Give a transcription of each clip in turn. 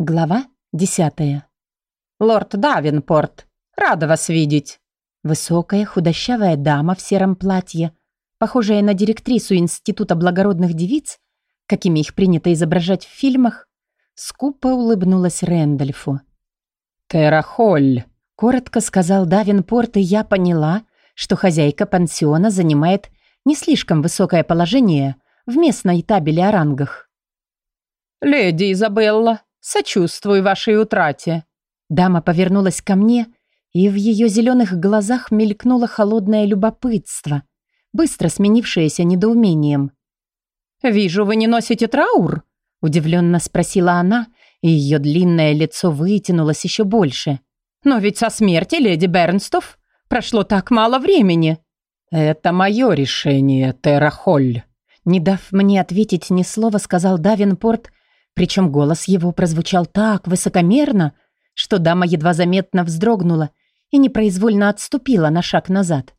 Глава десятая. «Лорд Давинпорт, рада вас видеть!» Высокая, худощавая дама в сером платье, похожая на директрису Института благородных девиц, какими их принято изображать в фильмах, скупо улыбнулась Рэндольфу. «Терра Холль», — коротко сказал Давинпорт, и я поняла, что хозяйка пансиона занимает не слишком высокое положение в местной табеле о рангах. «Леди Изабелла, Сочувствую вашей утрате». Дама повернулась ко мне, и в ее зеленых глазах мелькнуло холодное любопытство, быстро сменившееся недоумением. «Вижу, вы не носите траур?» – удивленно спросила она, и ее длинное лицо вытянулось еще больше. «Но ведь со смерти леди Бернстов прошло так мало времени». «Это мое решение, Терра Холль». Не дав мне ответить ни слова, сказал Давинпорт, причем голос его прозвучал так высокомерно, что дама едва заметно вздрогнула и непроизвольно отступила на шаг назад.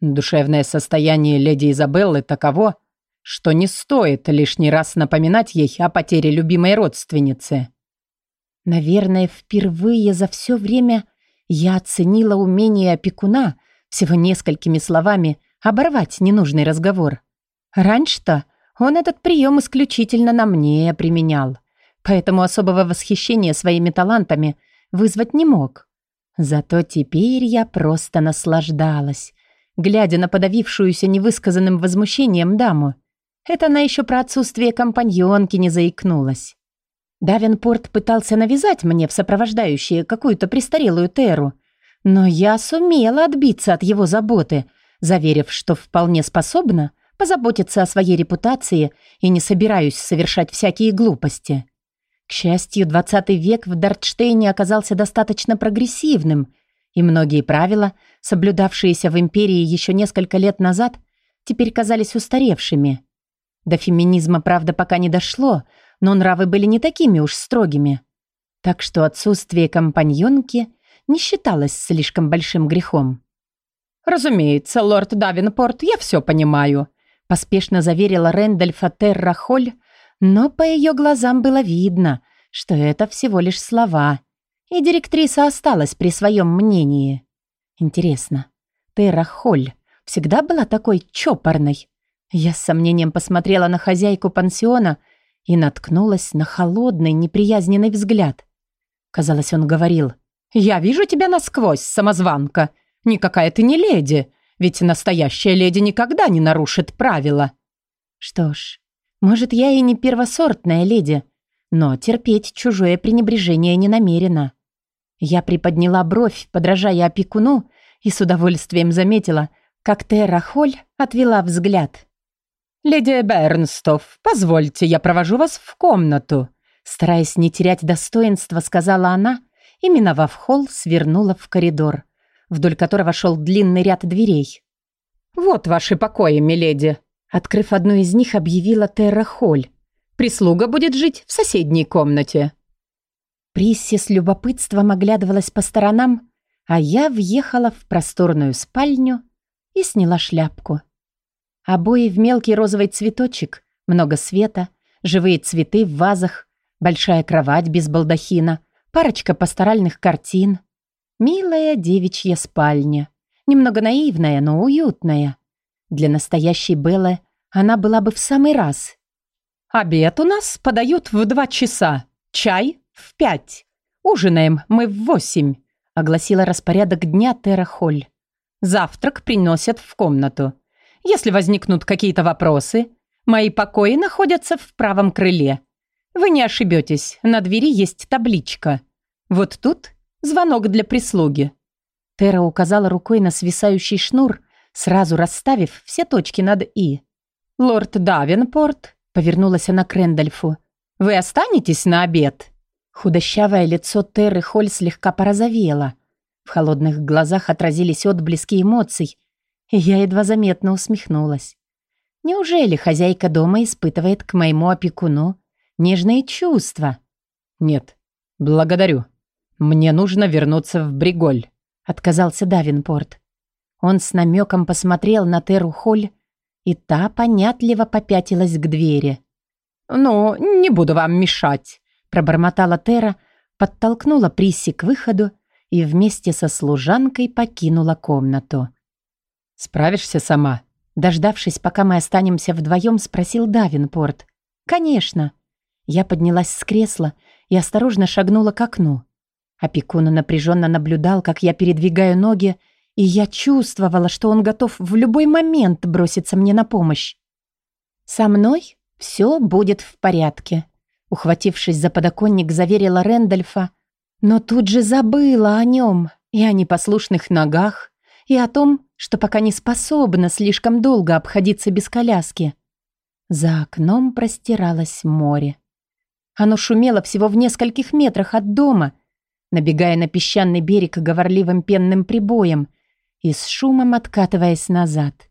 Душевное состояние леди Изабеллы таково, что не стоит лишний раз напоминать ей о потере любимой родственницы. Наверное, впервые за все время я оценила умение опекуна всего несколькими словами оборвать ненужный разговор. Раньше-то он этот прием исключительно на мне применял, поэтому особого восхищения своими талантами вызвать не мог. Зато теперь я просто наслаждалась, глядя на подавившуюся невысказанным возмущением даму. Это она еще про отсутствие компаньонки не заикнулась. Давенпорт пытался навязать мне в сопровождающие какую-то престарелую Теру, но я сумела отбиться от его заботы, заверив, что вполне способна позаботиться о своей репутации и не собираюсь совершать всякие глупости. К счастью, 20 век в Дартштейне оказался достаточно прогрессивным, и многие правила, соблюдавшиеся в империи еще несколько лет назад, теперь казались устаревшими. До феминизма, правда, пока не дошло, но нравы были не такими уж строгими. Так что отсутствие компаньонки не считалось слишком большим грехом. «Разумеется, лорд Давинпорт, я все понимаю», Поспешно заверила Рэндольфа Терра Холь, но по ее глазам было видно, что это всего лишь слова, и директриса осталась при своем мнении. Интересно, Терра Холь всегда была такой чопорной? Я с сомнением посмотрела на хозяйку пансиона и наткнулась на холодный, неприязненный взгляд. Казалось, он говорил, «Я вижу тебя насквозь, самозванка. Никакая ты не леди. Ведь настоящая леди никогда не нарушит правила. Что ж, может, я и не первосортная леди, но терпеть чужое пренебрежение не намерена. Я приподняла бровь, подражая опекуну, и с удовольствием заметила, как Терра Холь отвела взгляд. «Леди Бернстов, позвольте, я провожу вас в комнату», стараясь не терять достоинства, сказала она и, миновав холл, свернула в коридор вдоль которого шел длинный ряд дверей. «Вот ваши покои, миледи!» Открыв одну из них, объявила Терра Холь. «Прислуга будет жить в соседней комнате». Присси с любопытством оглядывалась по сторонам, а я въехала в просторную спальню и сняла шляпку. Обои в мелкий розовый цветочек, много света, живые цветы в вазах, большая кровать без балдахина, парочка пасторальных картин. Милая девичья спальня. Немного наивная, но уютная. Для настоящей Беллы она была бы в самый раз. «Обед у нас подают в два часа, чай в пять. Ужинаем мы в восемь», — огласила распорядок дня Тера Холь. «Завтрак приносят в комнату. Если возникнут какие-то вопросы, мои покои находятся в правом крыле. Вы не ошибетесь, на двери есть табличка. Вот тут Звонок для прислуги». Тера указала рукой на свисающий шнур, сразу расставив все точки над «и». «Лорд Давенпорт», — повернулась она к Рэндольфу, — «вы останетесь на обед?» Худощавое лицо Терры Холь слегка порозовело. В холодных глазах отразились отблески эмоций, и я едва заметно усмехнулась. Неужели хозяйка дома испытывает к моему опекуну нежные чувства? «Нет, благодарю», «Мне нужно вернуться в Бриголь», — отказался Давинпорт. Он с намеком посмотрел на Теру Холь, и та понятливо попятилась к двери. «Ну, не буду вам мешать», — пробормотала Тера, подтолкнула Присси к выходу и вместе со служанкой покинула комнату. «Справишься сама?» Дождавшись, пока мы останемся вдвоем, спросил Давинпорт. «Конечно». Я поднялась с кресла и осторожно шагнула к окну. Опекун напряженно наблюдал, как я передвигаю ноги, и я чувствовала, что он готов в любой момент броситься мне на помощь. «Со мной все будет в порядке», — ухватившись за подоконник, заверила Рэндольфа, но тут же забыла о нем и о непослушных ногах, и о том, что пока не способна слишком долго обходиться без коляски. За окном простиралось море. Оно шумело всего в нескольких метрах от дома, набегая на песчаный берег говорливым пенным прибоем и с шумом откатываясь назад.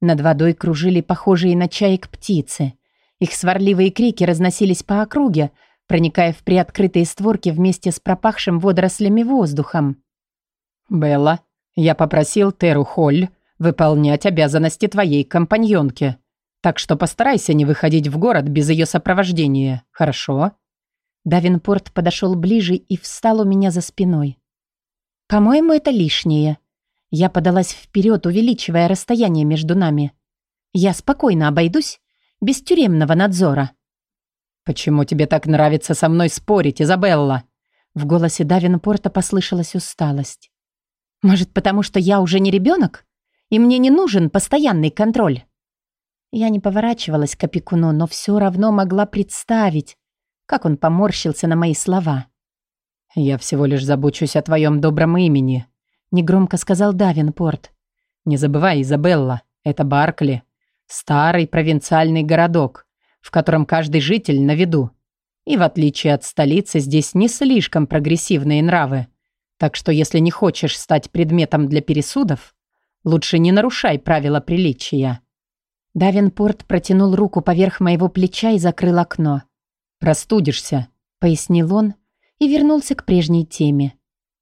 Над водой кружили похожие на чаек птицы. Их сварливые крики разносились по округе, проникая в приоткрытые створки вместе с пропахшим водорослями воздухом. «Белла, я попросил Теру Холь выполнять обязанности твоей компаньонки, так что постарайся не выходить в город без ее сопровождения, хорошо?» Давинпорт подошел ближе и встал у меня за спиной. «По-моему, это лишнее». Я подалась вперед, увеличивая расстояние между нами. «Я спокойно обойдусь, без тюремного надзора». «Почему тебе так нравится со мной спорить, Изабелла?» В голосе Давинпорта послышалась усталость. «Может, потому что я уже не ребенок? И мне не нужен постоянный контроль?» Я не поворачивалась к опекуну, но все равно могла представить, как он поморщился на мои слова. «Я всего лишь забочусь о твоем добром имени», — негромко сказал Давинпорт. «Не забывай, Изабелла, это Баркли, старый провинциальный городок, в котором каждый житель на виду. И в отличие от столицы, здесь не слишком прогрессивные нравы. Так что если не хочешь стать предметом для пересудов, лучше не нарушай правила приличия». Давинпорт протянул руку поверх моего плеча и закрыл окно. «Простудишься», — пояснил он и вернулся к прежней теме.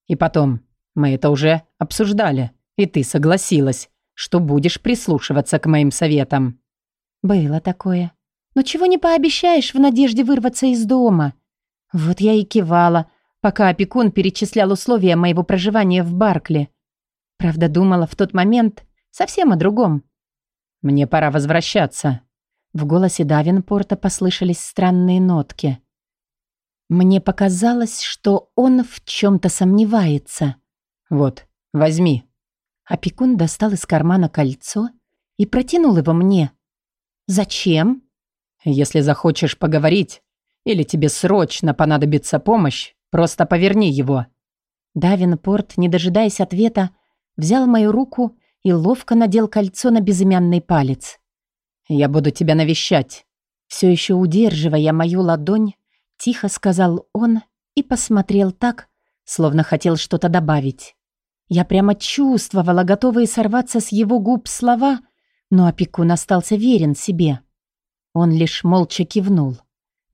«И потом, мы это уже обсуждали, и ты согласилась, что будешь прислушиваться к моим советам». «Было такое. Но чего не пообещаешь в надежде вырваться из дома?» Вот я и кивала, пока опекун перечислял условия моего проживания в Баркли. Правда, думала в тот момент совсем о другом. «Мне пора возвращаться», в голосе Давинпорта послышались странные нотки. Мне показалось, что он в чем-то сомневается. «Вот, возьми». Опекун достал из кармана кольцо и протянул его мне. «Зачем?» «Если захочешь поговорить, или тебе срочно понадобится помощь, просто поверни его». Давинпорт, не дожидаясь ответа, взял мою руку и ловко надел кольцо на безымянный палец. «Я буду тебя навещать». Все еще удерживая мою ладонь, тихо сказал он и посмотрел так, словно хотел что-то добавить. Я прямо чувствовала, готовые сорваться с его губ слова, но опекун остался верен себе. Он лишь молча кивнул,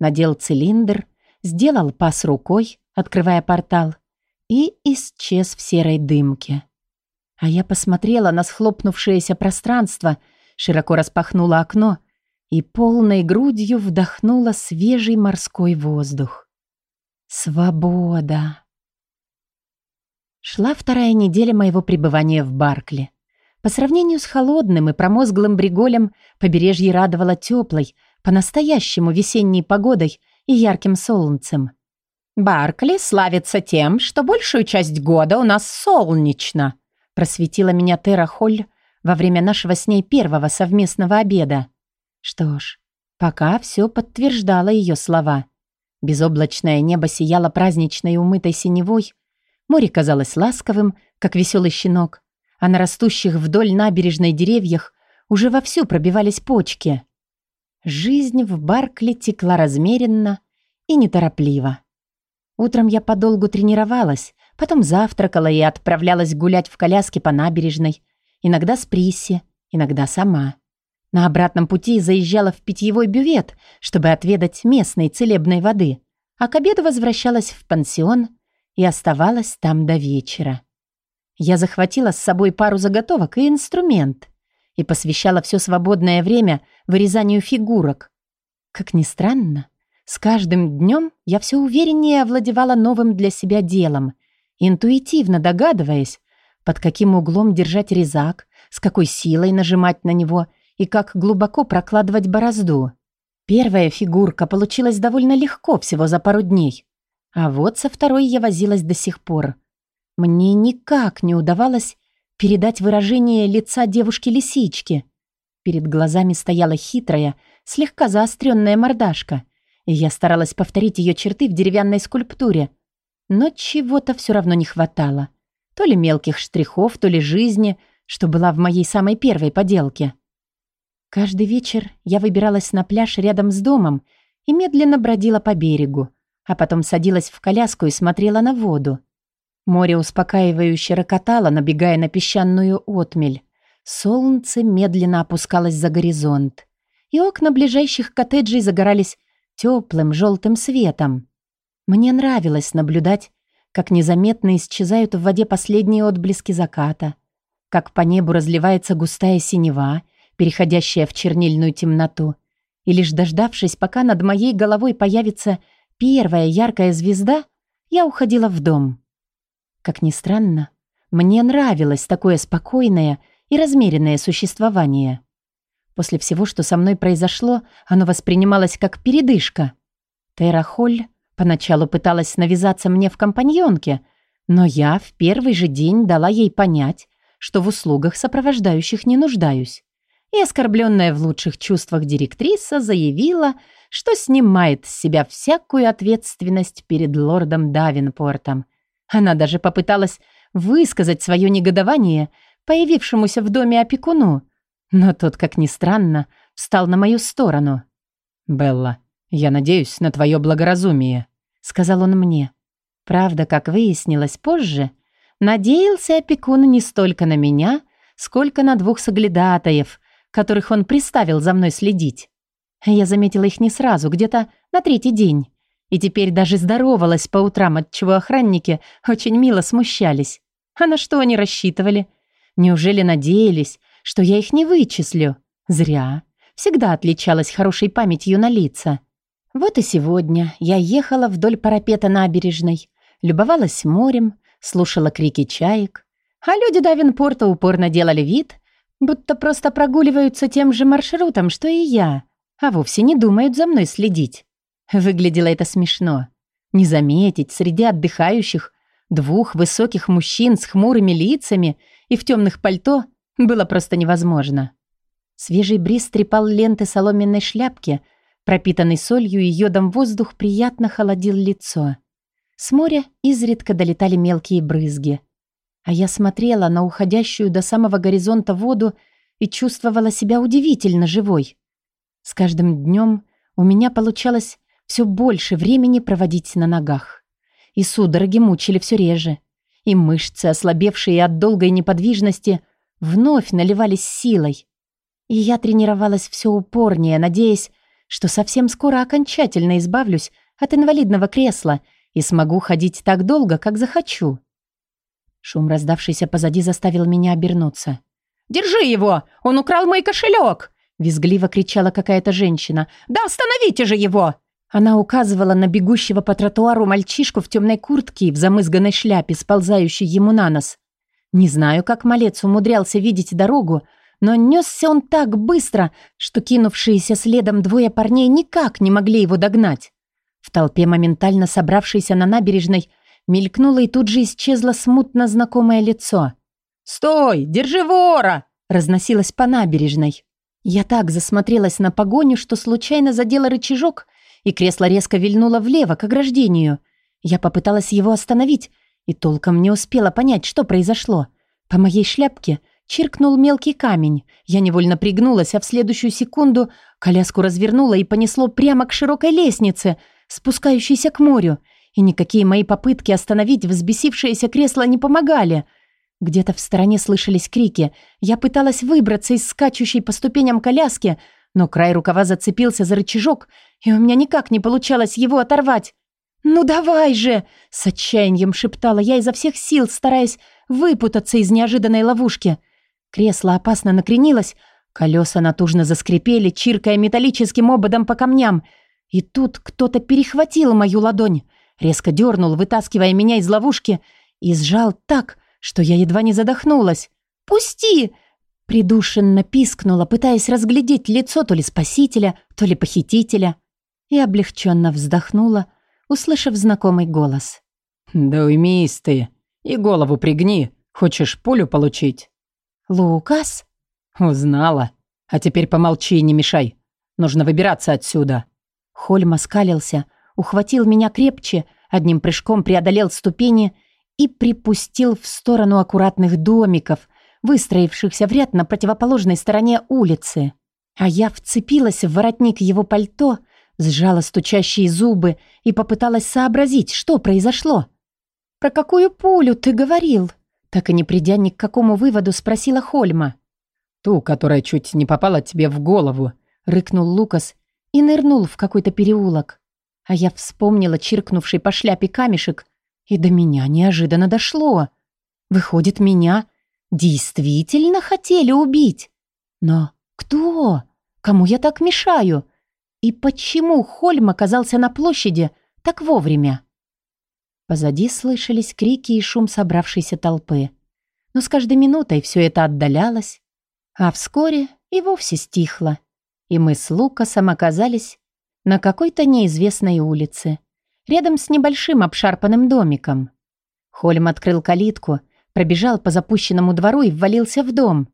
надел цилиндр, сделал пас рукой, открывая портал, и исчез в серой дымке. А я посмотрела на схлопнувшееся пространство — широко распахнула окно и полной грудью вдохнула свежий морской воздух. Свобода! Шла вторая неделя моего пребывания в Баркли. По сравнению с холодным и промозглым Бриголем, побережье радовало теплой, по-настоящему весенней погодой и ярким солнцем. «Баркли славится тем, что большую часть года у нас солнечно», просветила меня Тера Холь, во время нашего с ней первого совместного обеда. Что ж, пока все подтверждало ее слова. Безоблачное небо сияло праздничной умытой синевой, море казалось ласковым, как веселый щенок, а на растущих вдоль набережной деревьях уже вовсю пробивались почки. Жизнь в Баркли текла размеренно и неторопливо. Утром я подолгу тренировалась, потом завтракала и отправлялась гулять в коляске по набережной, Иногда с Присси, иногда сама. На обратном пути заезжала в питьевой бювет, чтобы отведать местной целебной воды, а к обеду возвращалась в пансион и оставалась там до вечера. Я захватила с собой пару заготовок и инструмент и посвящала все свободное время вырезанию фигурок. Как ни странно, С каждым днем я все увереннее овладевала новым для себя делом, интуитивно догадываясь, под каким углом держать резак, с какой силой нажимать на него и как глубоко прокладывать борозду. Первая фигурка получилась довольно легко, всего за пару дней. А вот со второй я возилась до сих пор. Мне никак не удавалось передать выражение лица девушки-лисички. Перед глазами стояла хитрая, слегка заостренная мордашка, и я старалась повторить ее черты в деревянной скульптуре. Но чего-то все равно не хватало. То ли мелких штрихов, то ли жизни, что была в моей самой первой поделке. Каждый вечер я выбиралась на пляж рядом с домом и медленно бродила по берегу, а потом садилась в коляску и смотрела на воду. Море успокаивающе рокотало, набегая на песчаную отмель. Солнце медленно опускалось за горизонт, и окна ближайших коттеджей загорались теплым желтым светом. Мне нравилось наблюдать, как незаметно исчезают в воде последние отблески заката, как по небу разливается густая синева — переходящая в чернильную темноту. И лишь дождавшись, пока над моей головой появится первая яркая звезда, я уходила в дом. Как ни странно, мне нравилось такое спокойное и размеренное существование. После всего, что со мной произошло, оно воспринималось как передышка. Тера Холь поначалу пыталась навязаться мне в компаньонке, но я в первый же день дала ей понять, что в услугах сопровождающих не нуждаюсь и оскорбленная в лучших чувствах директриса заявила, что снимает с себя всякую ответственность перед лордом Давинпортом. Она даже попыталась высказать свое негодование появившемуся в доме опекуну, но тот, как ни странно, встал на мою сторону. «Белла, я надеюсь на твое благоразумие», — сказал он мне. Правда, как выяснилось позже, надеялся опекун не столько на меня, сколько на двух соглядатаев, которых он приставил за мной следить. Я заметила их не сразу, где-то на третий день. И теперь даже здоровалась по утрам, отчего охранники очень мило смущались. А на что они рассчитывали? Неужели надеялись, что я их не вычислю? Зря. Всегда отличалась хорошей памятью на лица. Вот и сегодня я ехала вдоль парапета набережной, любовалась морем, слушала крики чаек, а люди Давинпорта упорно делали вид, Будто просто прогуливаются тем же маршрутом, что и я, а вовсе не думают за мной следить. Выглядело это смешно. Не заметить среди отдыхающих двух высоких мужчин с хмурыми лицами и в темных пальто было просто невозможно. Свежий бриз трепал ленты соломенной шляпки, пропитанный солью и йодом воздух приятно холодил лицо. С моря изредка долетали мелкие брызги — а я смотрела на уходящую до самого горизонта воду и чувствовала себя удивительно живой. С каждым днем у меня получалось все больше времени проводить на ногах. И судороги мучили все реже. И мышцы, ослабевшие от долгой неподвижности, вновь наливались силой. И я тренировалась все упорнее, надеясь, что совсем скоро окончательно избавлюсь от инвалидного кресла и смогу ходить так долго, как захочу. Шум, раздавшийся позади, заставил меня обернуться. «Держи его! Он украл мой кошелек!» Визгливо кричала какая-то женщина. «Да остановите же его!» Она указывала на бегущего по тротуару мальчишку в темной куртке и в замызганной шляпе, сползающей ему на нос. Не знаю, как малец умудрялся видеть дорогу, но несся он так быстро, что кинувшиеся следом двое парней никак не могли его догнать. В толпе, моментально собравшейся на набережной, Мелькнуло и тут же исчезло смутно знакомое лицо. «Стой! Держи вора!» разносилось по набережной. Я так засмотрелась на погоню, что случайно задела рычажок, и кресло резко вильнуло влево, к ограждению. Я попыталась его остановить, и толком не успела понять, что произошло. По моей шляпке чиркнул мелкий камень. Я невольно пригнулась, а в следующую секунду коляску развернула и понесло прямо к широкой лестнице, спускающейся к морю — и никакие мои попытки остановить взбесившееся кресло не помогали. Где-то в стороне слышались крики. Я пыталась выбраться из скачущей по ступеням коляски, но край рукава зацепился за рычажок, и у меня никак не получалось его оторвать. «Ну давай же!» — с отчаянием шептала я изо всех сил, стараясь выпутаться из неожиданной ловушки. Кресло опасно накренилось, колеса натужно заскрипели, чиркая металлическим ободом по камням — И тут кто-то перехватил мою ладонь, резко дернул, вытаскивая меня из ловушки, и сжал так, что я едва не задохнулась. «Пусти!» Придушенно пискнула, пытаясь разглядеть лицо то ли спасителя, то ли похитителя. И облегченно вздохнула, услышав знакомый голос. «Да уймись ты и голову пригни. Хочешь пулю получить?» «Лукас?» «Узнала. А теперь помолчи и не мешай. Нужно выбираться отсюда». Хольм оскалился, ухватил меня крепче, одним прыжком преодолел ступени и припустил в сторону аккуратных домиков, выстроившихся в ряд на противоположной стороне улицы. А я вцепилась в воротник его пальто, сжала стучащие зубы и попыталась сообразить, что произошло. «Про какую пулю ты говорил?» Так и не придя ни к какому выводу, спросила Хольма. «Ту, которая чуть не попала тебе в голову», — рыкнул Лукас и нырнул в какой-то переулок. А я вспомнила чиркнувший по шляпе камешек, и до меня неожиданно дошло. Выходит, меня действительно хотели убить. Но кто? Кому я так мешаю? И почему Хольм оказался на площади так вовремя? Позади слышались крики и шум собравшейся толпы. Но с каждой минутой все это отдалялось, а вскоре и вовсе стихло, и мы с Лукасом оказались на какой-то неизвестной улице, рядом с небольшим обшарпанным домиком. Хольм открыл калитку, пробежал по запущенному двору и ввалился в дом.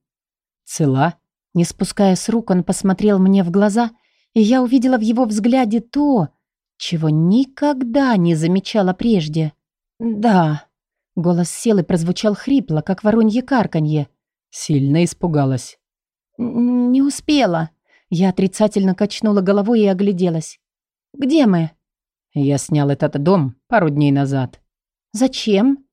«Цела?» Не спуская с рук, он посмотрел мне в глаза, и я увидела в его взгляде то, чего никогда не замечала прежде. «Да». Голос сел и прозвучал хрипло, как воронье карканье. Сильно испугалась. «Не успела». Я отрицательно качнула головой и огляделась. «Где мы?» «Я снял этот дом пару дней назад». «Зачем?»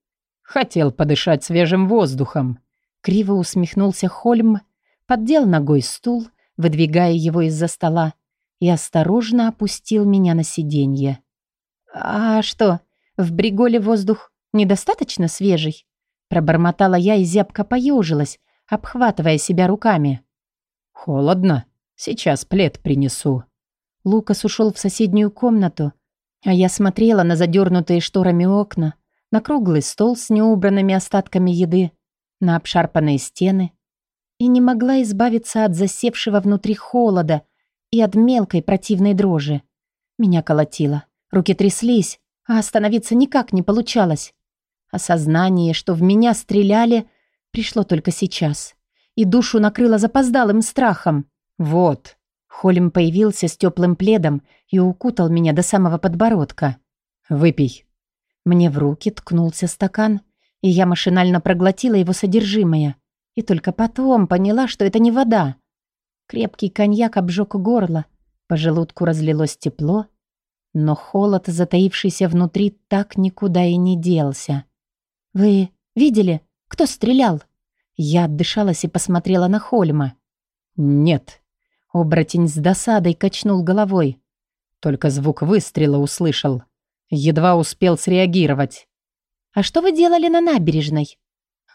«Хотел подышать свежим воздухом». Криво усмехнулся Хольм, поддел ногой стул, выдвигая его из-за стола, и осторожно опустил меня на сиденье. «А что, в Бриголе воздух недостаточно свежий?» Пробормотала я и зябко поежилась, обхватывая себя руками. «Холодно. Сейчас плед принесу». Лукас ушел в соседнюю комнату, а я смотрела на задернутые шторами окна, на круглый стол с неубранными остатками еды, на обшарпанные стены и не могла избавиться от засевшего внутри холода и от мелкой противной дрожи. Меня колотило, руки тряслись, а остановиться никак не получалось. Осознание, что в меня стреляли, пришло только сейчас. И душу накрыло запоздалым страхом. «Вот». Холим появился с теплым пледом и укутал меня до самого подбородка. «Выпей». Мне в руки ткнулся стакан, и я машинально проглотила его содержимое. И только потом поняла, что это не вода. Крепкий коньяк обжег горло, по желудку разлилось тепло, но холод, затаившийся внутри, так никуда и не делся. «Вы видели, кто стрелял?» Я отдышалась и посмотрела на Хольма. «Нет». Оборотень с досадой качнул головой. Только звук выстрела услышал. Едва успел среагировать. «А что вы делали на набережной?»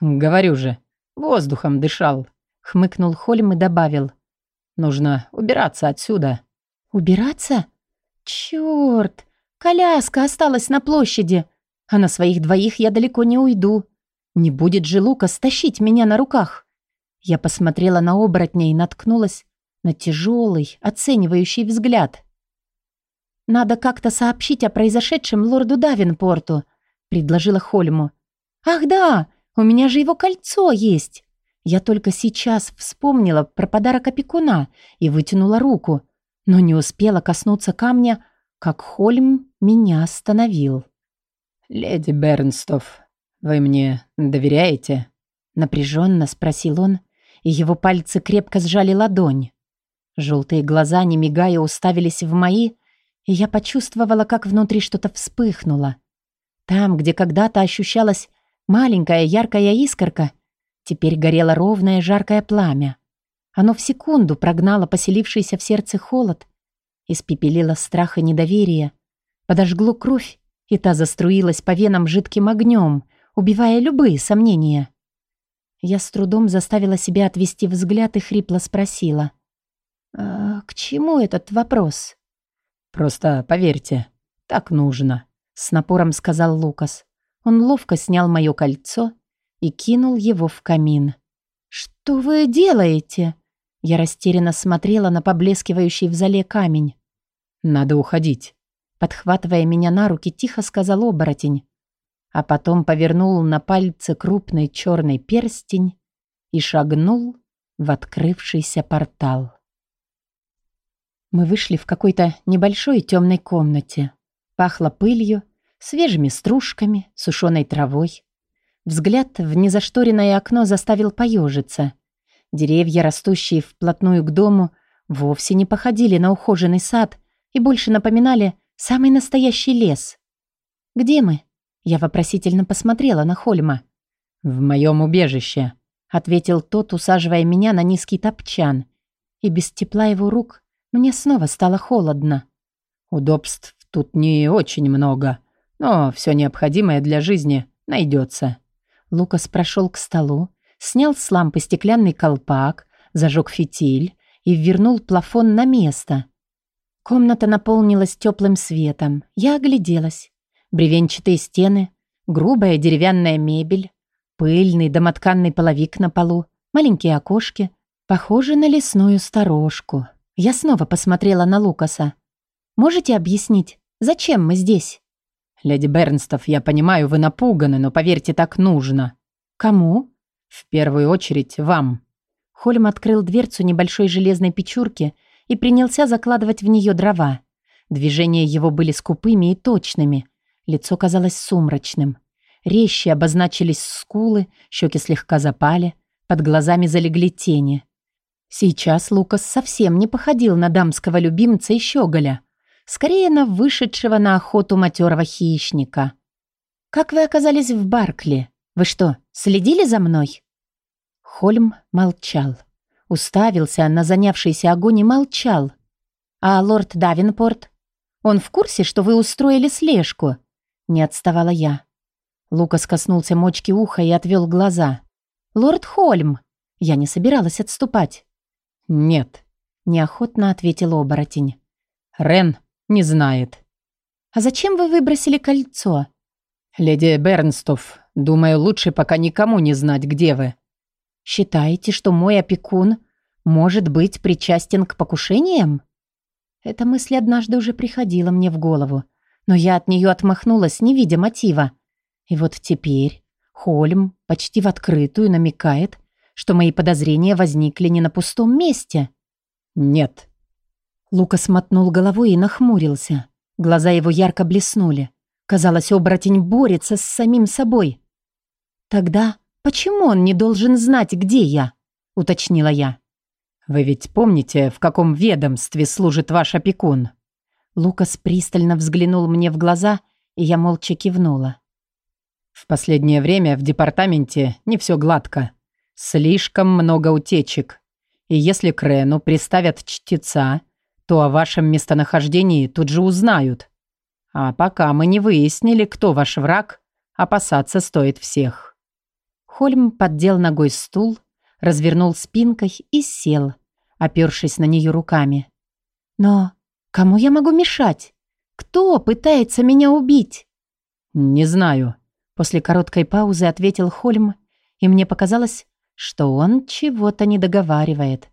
«Говорю же, воздухом дышал», — хмыкнул Хольм и добавил. «Нужно убираться отсюда». «Убираться? Чёрт! Коляска осталась на площади а на своих двоих я далеко не уйду. Не будет же Лука стащить меня на руках. Я посмотрела на оборотня и наткнулась на тяжелый, оценивающий взгляд. «Надо как-то сообщить о произошедшем лорду Давинпорту», — предложила Хольму. «Ах да, у меня же его кольцо есть!» Я только сейчас вспомнила про подарок опекуна и вытянула руку, но не успела коснуться камня, как Хольм меня остановил. «Леди Бернстов, вы мне доверяете?» Напряженно спросил он, и его пальцы крепко сжали ладонь. Желтые глаза, не мигая, уставились в мои, и я почувствовала, как внутри что-то вспыхнуло. Там, где когда-то ощущалась маленькая яркая искорка, теперь горело ровное жаркое пламя. Оно в секунду прогнало поселившийся в сердце холод, испепелило страх и недоверие, подожгло кровь и та заструилась по венам жидким огнем, убивая любые сомнения. Я с трудом заставила себя отвести взгляд и хрипло спросила. «А к чему этот вопрос?» Просто поверьте, так нужно», — с напором сказал Лукас. Он ловко снял мое кольцо и кинул его в камин. «Что вы делаете?» Я растерянно смотрела на поблескивающий в зале камень. «Надо уходить», — подхватывая меня на руки, тихо сказал оборотень, а потом повернул на пальце крупный черный перстень и шагнул в открывшийся портал. Мы вышли в какой-то небольшой темной комнате. Пахло пылью, свежими стружками, сушеной травой. Взгляд в незашторенное окно заставил поежиться. Деревья, растущие вплотную к дому, вовсе не походили на ухоженный сад и больше напоминали самый настоящий лес. «Где мы?» Я вопросительно посмотрела на Хольма. «В моем убежище», — ответил тот, усаживая меня на низкий топчан. И без тепла его рук мне снова стало холодно. «Удобств тут не очень много, но все необходимое для жизни найдется». Лукас прошел к столу, снял с лампы стеклянный колпак, зажег фитиль и вернул плафон на место. Комната наполнилась теплым светом. Я огляделась. Бревенчатые стены, грубая деревянная мебель, пыльный домотканный половик на полу, маленькие окошки, похожи на лесную сторожку. Я снова посмотрела на Лукаса. «Можете объяснить, зачем мы здесь?» «Леди Бернстов, я понимаю, вы напуганы, но поверьте, так нужно». «Кому?» «В первую очередь вам». Хольм открыл дверцу небольшой железной печурки и принялся закладывать в нее дрова. Движения его были скупыми и точными. Лицо казалось сумрачным. Резче обозначились скулы, щеки слегка запали, под глазами залегли тени. Сейчас Лукас совсем не походил на дамского любимца и щеголя. Скорее, на вышедшего на охоту матерого хищника. «Как вы оказались в Баркли?» «Вы что, следили за мной?» Хольм молчал. Уставился на занявшийся огонь и молчал. «А лорд Давинпорт? Он в курсе, что вы устроили слежку?» Не отставала я. Лукас коснулся мочки уха и отвел глаза. «Лорд Хольм!» Я не собиралась отступать. «Нет», — неохотно ответил оборотень. «Рен не знает». «А зачем вы выбросили кольцо?» «Леди Бернстов, думаю, лучше пока никому не знать, где вы». «Считаете, что мой опекун может быть причастен к покушениям?» Эта мысль однажды уже приходила мне в голову, но я от нее отмахнулась, не видя мотива. И вот теперь Хольм почти в открытую намекает, что мои подозрения возникли не на пустом месте. «Нет». Лукас мотнул головой и нахмурился. Глаза его ярко блеснули. Казалось, оборотень борется с самим собой. «Тогда почему он не должен знать, где я?» — уточнила я. «Вы ведь помните, в каком ведомстве служит ваш опекун?» Лукас пристально взглянул мне в глаза, и я молча кивнула. «В последнее время в департаменте не все гладко. Слишком много утечек. И если к Рену приставят чтеца, то о вашем местонахождении тут же узнают. А пока мы не выяснили, кто ваш враг, опасаться стоит всех». Хольм поддел ногой стул, развернул спинкой и сел, опершись на нее руками. «Но кому я могу мешать? Кто пытается меня убить?» «Не знаю», — после короткой паузы ответил Хольм, и мне показалось, что он чего-то не договаривает.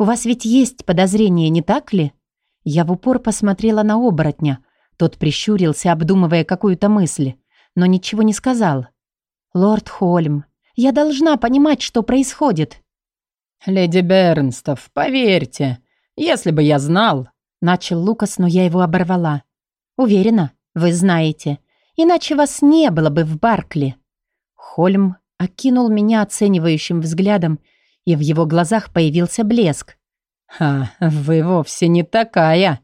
«У вас ведь есть подозрение, не так ли?» Я в упор посмотрела на оборотня, тот прищурился, обдумывая какую-то мысль, но ничего не сказал. «Лорд Хольм, я должна понимать, что происходит». «Леди Бернстов, поверьте, если бы я знал...» Начал Лукас, но я его оборвала. «Уверена, вы знаете. Иначе вас не было бы в Баркли». Хольм окинул меня оценивающим взглядом, и в его глазах появился блеск. «А, вы вовсе не такая!»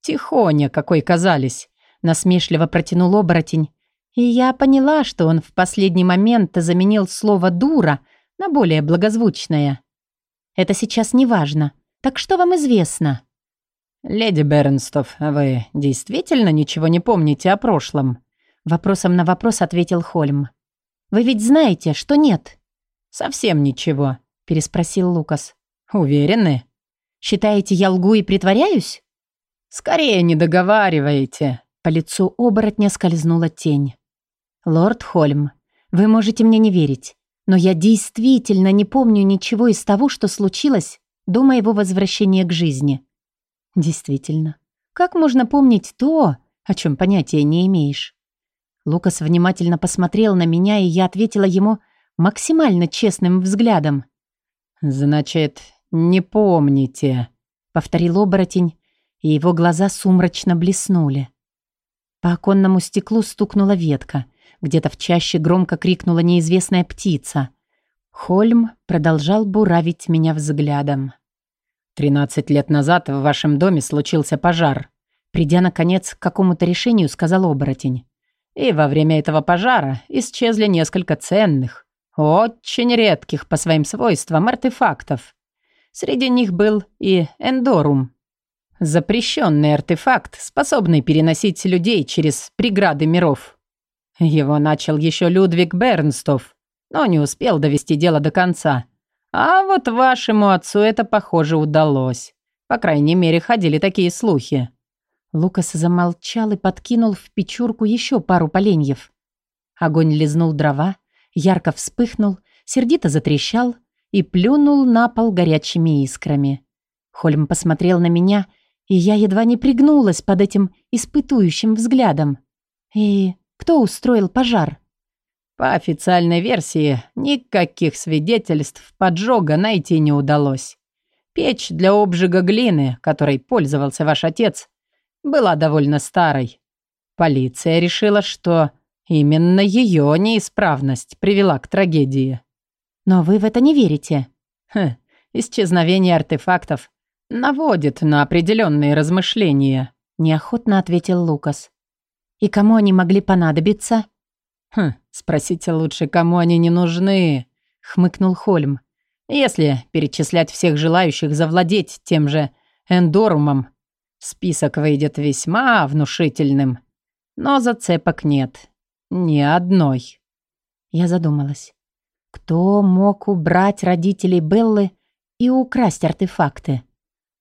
«Тихоня, какой казались!» Насмешливо протянул оборотень. И я поняла, что он в последний момент заменил слово «дура» на более благозвучное. «Это сейчас не важно. Так что вам известно?» «Леди Бернстов, вы действительно ничего не помните о прошлом?» Вопросом на вопрос ответил Хольм. «Вы ведь знаете, что нет?» «Совсем ничего», — переспросил Лукас. «Уверены?» «Считаете, я лгу и притворяюсь?» «Скорее не договариваете!» По лицу оборотня скользнула тень. «Лорд Хольм, вы можете мне не верить, но я действительно не помню ничего из того, что случилось до моего возвращения к жизни. Действительно, как можно помнить то, о чем понятия не имеешь? Лукас внимательно посмотрел на меня, и я ответила ему максимально честным взглядом. «Значит, не помните», — повторил оборотень, и его глаза сумрачно блеснули. По оконному стеклу стукнула ветка. Где-то в чаще громко крикнула неизвестная птица. Хольм продолжал буравить меня взглядом. «Тринадцать лет назад в вашем доме случился пожар», придя, наконец, к какому-то решению, сказал оборотень. «И во время этого пожара исчезли несколько ценных, очень редких по своим свойствам артефактов. Среди них был и эндорум, Запрещенный артефакт, способный переносить людей через преграды миров. Его начал еще Людвиг Бернстов, но не успел довести дело до конца. А вот вашему отцу это, похоже, удалось. По крайней мере, ходили такие слухи. Лукас замолчал и подкинул в печурку еще пару поленьев. Огонь лизнул дрова, ярко вспыхнул, сердито затрещал и плюнул на пол горячими искрами. Хольм посмотрел на меня и я едва не пригнулась под этим испытующим взглядом. И кто устроил пожар? По официальной версии, никаких свидетельств поджога найти не удалось. Печь для обжига глины, которой пользовался ваш отец, была довольно старой. Полиция решила, что именно ее неисправность привела к трагедии. Но вы в это не верите? Хм, исчезновение артефактов «Наводит на определенные размышления», — неохотно ответил Лукас. «И кому они могли понадобиться?» «Хм, спросите лучше, кому они не нужны», — хмыкнул Хольм. «Если перечислять всех желающих завладеть тем же эндорумом, список выйдет весьма внушительным. Но зацепок нет. Ни одной». Я задумалась. Кто мог убрать родителей Беллы и украсть артефакты?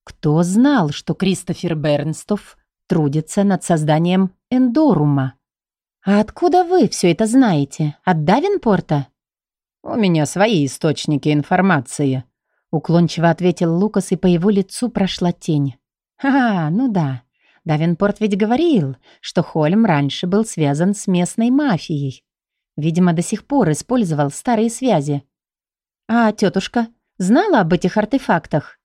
Кто знал, что Кристофер Бернстов трудится над созданием эндорума? А откуда вы все это знаете? От Давинпорта? У меня свои источники информации, уклончиво ответил Лукас, и по его лицу прошла тень. А, ну да. Давинпорт ведь говорил, что Холм раньше был связан с местной мафией. Видимо, до сих пор использовал старые связи. А тетушка знала об этих артефактах?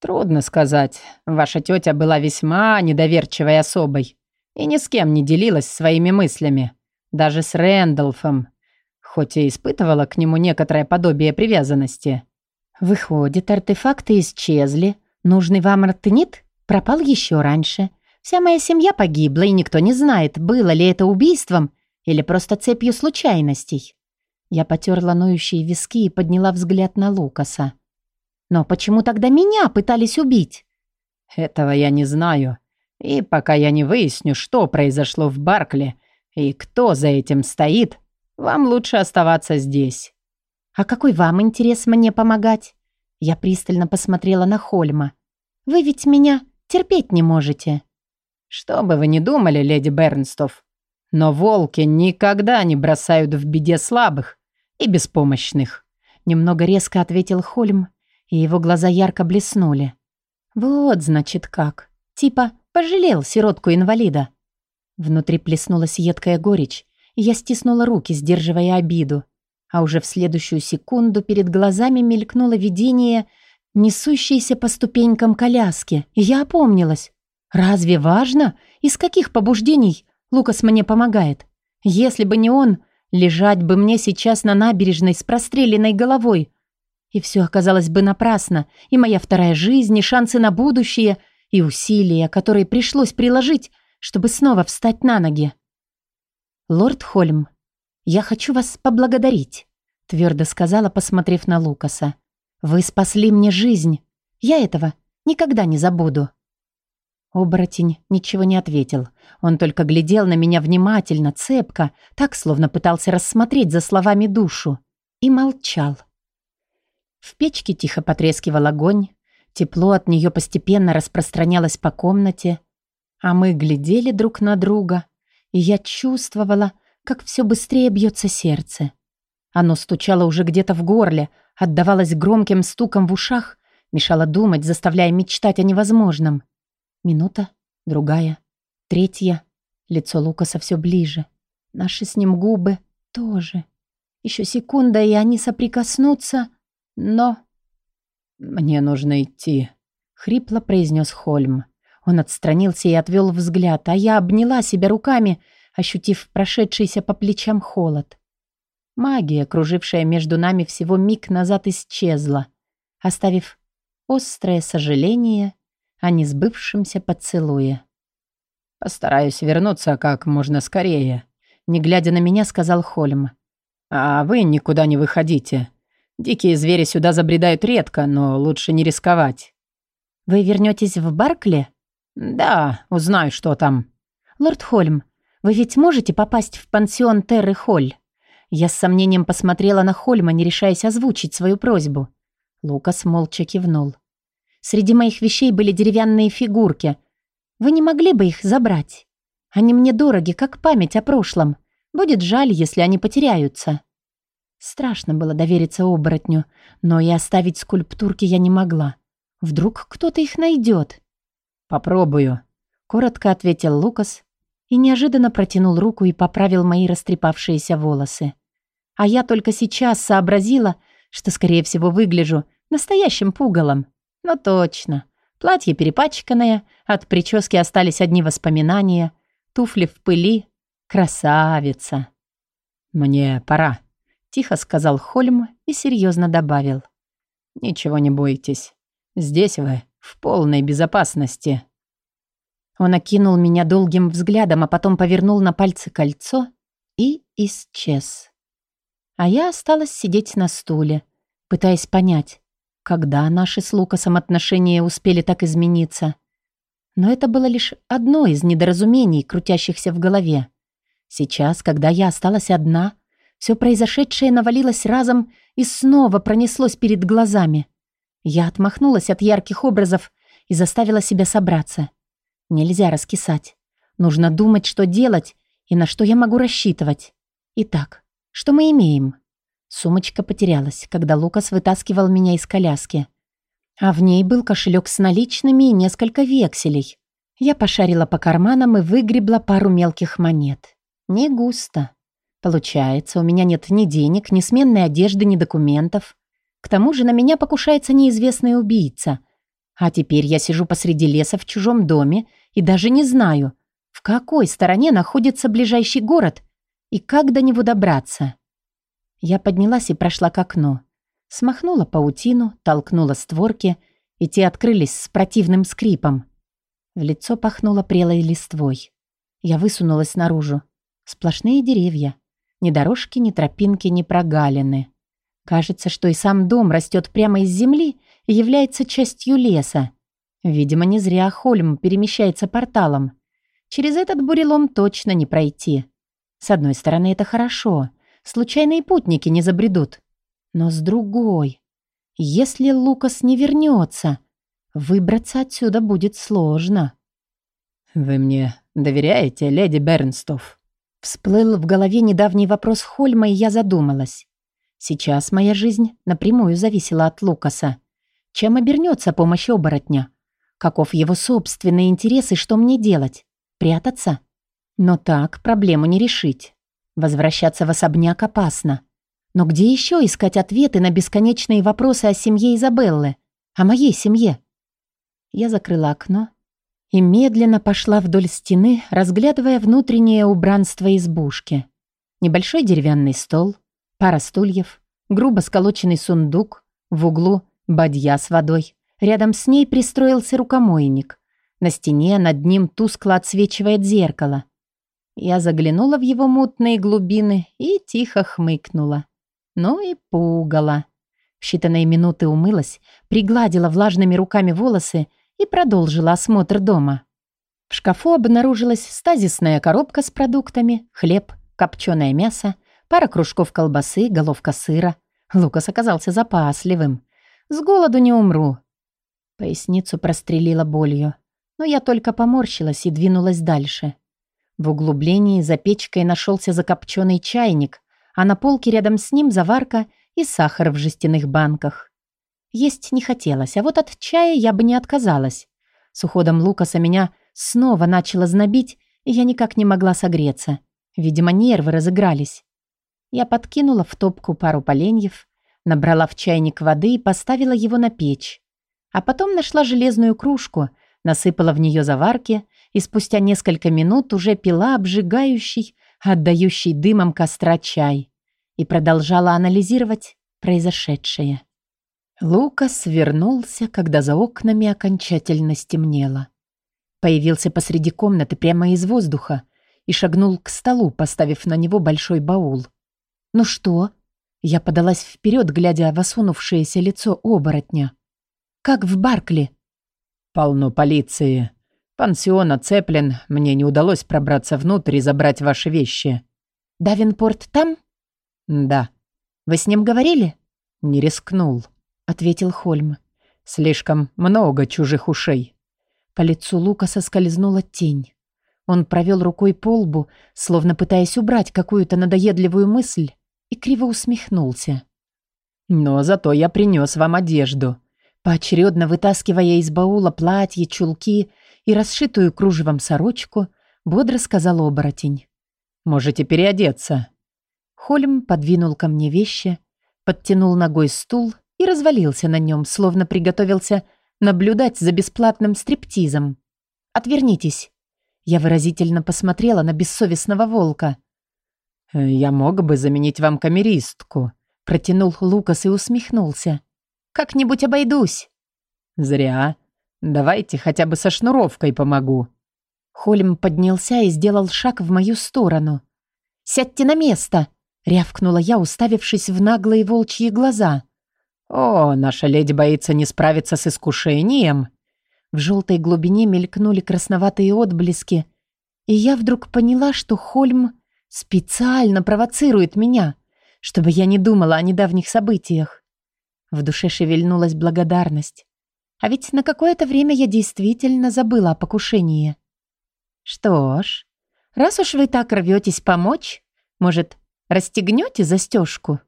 «Трудно сказать. Ваша тетя была весьма недоверчивой особой и ни с кем не делилась своими мыслями. Даже с Рэндалфом, хоть и испытывала к нему некоторое подобие привязанности». «Выходит, артефакты исчезли. Нужный вам артенит пропал еще раньше. Вся моя семья погибла, и никто не знает, было ли это убийством или просто цепью случайностей». Я потерла ноющие виски и подняла взгляд на Лукаса. Но почему тогда меня пытались убить? Этого я не знаю. И пока я не выясню, что произошло в Баркле и кто за этим стоит, вам лучше оставаться здесь. А какой вам интерес мне помогать? Я пристально посмотрела на Хольма. Вы ведь меня терпеть не можете. Что бы вы ни думали, леди Бернстов, но волки никогда не бросают в беде слабых и беспомощных. Немного резко ответил Хольм и его глаза ярко блеснули. «Вот, значит, как. Типа, пожалел сиротку-инвалида». Внутри плеснулась едкая горечь, и я стиснула руки, сдерживая обиду. А уже в следующую секунду перед глазами мелькнуло видение, несущееся по ступенькам коляски, и я опомнилась. «Разве важно, из каких побуждений Лукас мне помогает? Если бы не он, лежать бы мне сейчас на набережной с простреленной головой, и все оказалось бы напрасно, и моя вторая жизнь, и шансы на будущее, и усилия, которые пришлось приложить, чтобы снова встать на ноги. «Лорд Хольм, я хочу вас поблагодарить», — твердо сказала, посмотрев на Лукаса. «Вы спасли мне жизнь. Я этого никогда не забуду». Оборотень ничего не ответил. Он только глядел на меня внимательно, цепко, так, словно пытался рассмотреть за словами душу. И молчал. В печке тихо потрескивал огонь, тепло от нее постепенно распространялось по комнате, А мы глядели друг на друга, и я чувствовала, как все быстрее бьется сердце. Оно стучало уже где-то в горле, отдавалось громким стуком в ушах, мешало думать, заставляя мечтать о невозможном. Минута, другая, третья. Лицо Лукаса все ближе. Наши с ним губы тоже. Еще секунда, и они соприкоснутся, но... «Мне нужно идти», — хрипло произнес Хольм. Он отстранился и отвел взгляд, а я обняла себя руками, ощутив прошедшийся по плечам холод. Магия, кружившая между нами всего миг назад, исчезла, оставив острое сожаление о несбывшемся поцелуе. «Постараюсь вернуться как можно скорее», — не глядя на меня, сказал Хольм. «А вы никуда не выходите. Дикие звери сюда забредают редко, но лучше не рисковать». «Вы вернетесь в Баркли?» «Да, узнаю, что там». «Лорд Хольм, вы ведь можете попасть в пансион Терры Холь?» Я с сомнением посмотрела на Хольма, не решаясь озвучить свою просьбу. Лукас молча кивнул. «Среди моих вещей были деревянные фигурки — вы не могли бы их забрать? Они мне дороги, как память о прошлом. Будет жаль, если они потеряются». Страшно было довериться оборотню, но и оставить скульптурки я не могла. Вдруг кто-то их найдет. «Попробую», — коротко ответил Лукас и неожиданно протянул руку и поправил мои растрепавшиеся волосы. А я только сейчас сообразила, что, скорее всего, выгляжу настоящим пугалом. Но точно. Платье перепачканное, от прически остались одни воспоминания, туфли в пыли. Красавица. «Мне пора», — тихо сказал Хольм и серьезно добавил. «Ничего не бойтесь. Здесь вы в полной безопасности». Он окинул меня долгим взглядом, а потом повернул на пальцы кольцо и исчез. А я осталась сидеть на стуле, пытаясь понять, когда наши с Лукасом отношения успели так измениться? Но это было лишь одно из недоразумений, крутящихся в голове. Сейчас, когда я осталась одна, все произошедшее навалилось разом и снова пронеслось перед глазами. Я отмахнулась от ярких образов и заставила себя собраться. Нельзя раскисать. Нужно думать, что делать и на что я могу рассчитывать. Итак, что мы имеем? Сумочка потерялась, когда Лукас вытаскивал меня из коляски. А в ней был кошелек с наличными и несколько векселей. Я пошарила по карманам и выгребла пару мелких монет. Не густо. Получается, у меня нет ни денег, ни сменной одежды, ни документов. К тому же на меня покушается неизвестный убийца. А теперь я сижу посреди леса в чужом доме и даже не знаю, в какой стороне находится ближайший город и как до него добраться. Я поднялась и прошла к окну. Смахнула паутину, толкнула створки, и те открылись с противным скрипом. В лицо пахнуло прелой листвой. Я высунулась наружу. Сплошные деревья. Ни дорожки, ни тропинки, ни прогалины. Кажется, что и сам дом растет прямо из земли и является частью леса. Видимо, не зря Хольм перемещается порталом. Через этот бурелом точно не пройти. С одной стороны, это хорошо случайные путники не забредут. Но с другой, если Лукас не вернется, выбраться отсюда будет сложно. «Вы мне доверяете, леди Бернстов?» Всплыл в голове недавний вопрос Хольма, и я задумалась. Сейчас моя жизнь напрямую зависела от Лукаса. Чем обернется помощь оборотня? Каков его собственный интерес и что мне делать? Прятаться? Но так проблему не решить. Возвращаться в особняк опасно. Но где еще искать ответы на бесконечные вопросы о семье Изабеллы? О моей семье? Я закрыла окно и медленно пошла вдоль стены, разглядывая внутреннее убранство избушки. Небольшой деревянный стол, пара стульев, грубо сколоченный сундук, в углу бадья с водой. Рядом с ней пристроился рукомойник. На стене над ним тускло отсвечивает зеркало. Я заглянула в его мутные глубины и тихо хмыкнула. Ну и пугала. В считанные минуты умылась, пригладила влажными руками волосы и продолжила осмотр дома. В шкафу обнаружилась стазисная коробка с продуктами, хлеб, копченое мясо, пара кружков колбасы, головка сыра. Лукас оказался запасливым. С голоду не умру. Поясницу прострелила болью. Но я только поморщилась и двинулась дальше. В углублении за печкой нашелся закопченный чайник, а на полке рядом с ним заварка и сахар в жестяных банках. Есть не хотелось, а вот от чая я бы не отказалась. С уходом Лукаса меня снова начало знобить, и я никак не могла согреться. Видимо, нервы разыгрались. Я подкинула в топку пару поленьев, набрала в чайник воды и поставила его на печь. А потом нашла железную кружку, насыпала в нее заварки и спустя несколько минут уже пила обжигающий, отдающий дымом костра чай и продолжала анализировать произошедшее. Лукас вернулся, когда за окнами окончательно стемнело. Появился посреди комнаты прямо из воздуха и шагнул к столу, поставив на него большой баул. «Ну что?» Я подалась вперед, глядя в осунувшееся лицо оборотня. «Как в Баркли?» «Полно полиции. Пансион оцеплен. Мне не удалось пробраться внутрь и забрать ваши вещи». «Давинпорт там?» «Да». «Вы с ним говорили?» «Не рискнул», — ответил Хольм. «Слишком много чужих ушей». По лицу Лукаса скользнула тень. Он провел рукой по лбу, словно пытаясь убрать какую-то надоедливую мысль, и криво усмехнулся. «Но зато я принес вам одежду», поочередно вытаскивая из баула платье, чулки и расшитую кружевом сорочку, бодро сказал оборотень. «Можете переодеться». Хольм подвинул ко мне вещи, подтянул ногой стул и развалился на нем, словно приготовился наблюдать за бесплатным стриптизом. «Отвернитесь». Я выразительно посмотрела на бессовестного волка. «Я мог бы заменить вам камеристку», — протянул Лукас и усмехнулся. «Как-нибудь обойдусь». «Зря. Давайте хотя бы со шнуровкой помогу». Холм поднялся и сделал шаг в мою сторону. «Сядьте на место!» — рявкнула я, уставившись в наглые волчьи глаза. «О, наша леди боится не справиться с искушением!» В желтой глубине мелькнули красноватые отблески, и я вдруг поняла, что Хольм специально провоцирует меня, чтобы я не думала о недавних событиях. В душе шевельнулась благодарность. А ведь на какое-то время я действительно забыла о покушении. Что ж, раз уж вы так рветесь помочь, может, расстегнете застежку?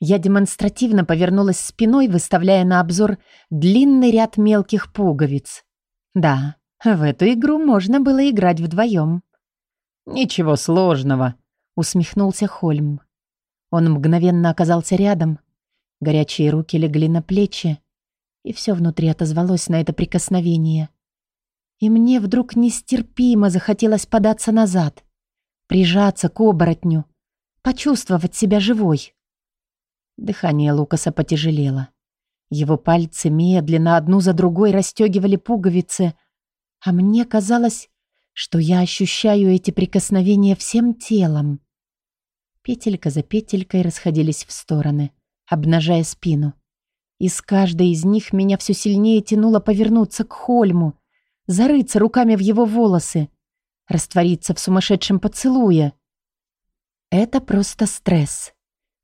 Я демонстративно повернулась спиной, выставляя на обзор длинный ряд мелких пуговиц. Да, в эту игру можно было играть вдвоем. «Ничего сложного», — усмехнулся Хольм. Он мгновенно оказался рядом. Горячие руки легли на плечи, и все внутри отозвалось на это прикосновение. И мне вдруг нестерпимо захотелось податься назад, прижаться к оборотню, почувствовать себя живой. Дыхание Лукаса потяжелело. Его пальцы медленно одну за другой расстегивали пуговицы, а мне казалось, что я ощущаю эти прикосновения всем телом. Петелька за петелькой расходились в стороны, обнажая спину. И с каждой из них меня все сильнее тянуло повернуться к Хольму, зарыться руками в его волосы, раствориться в сумасшедшем поцелуе. Это просто стресс.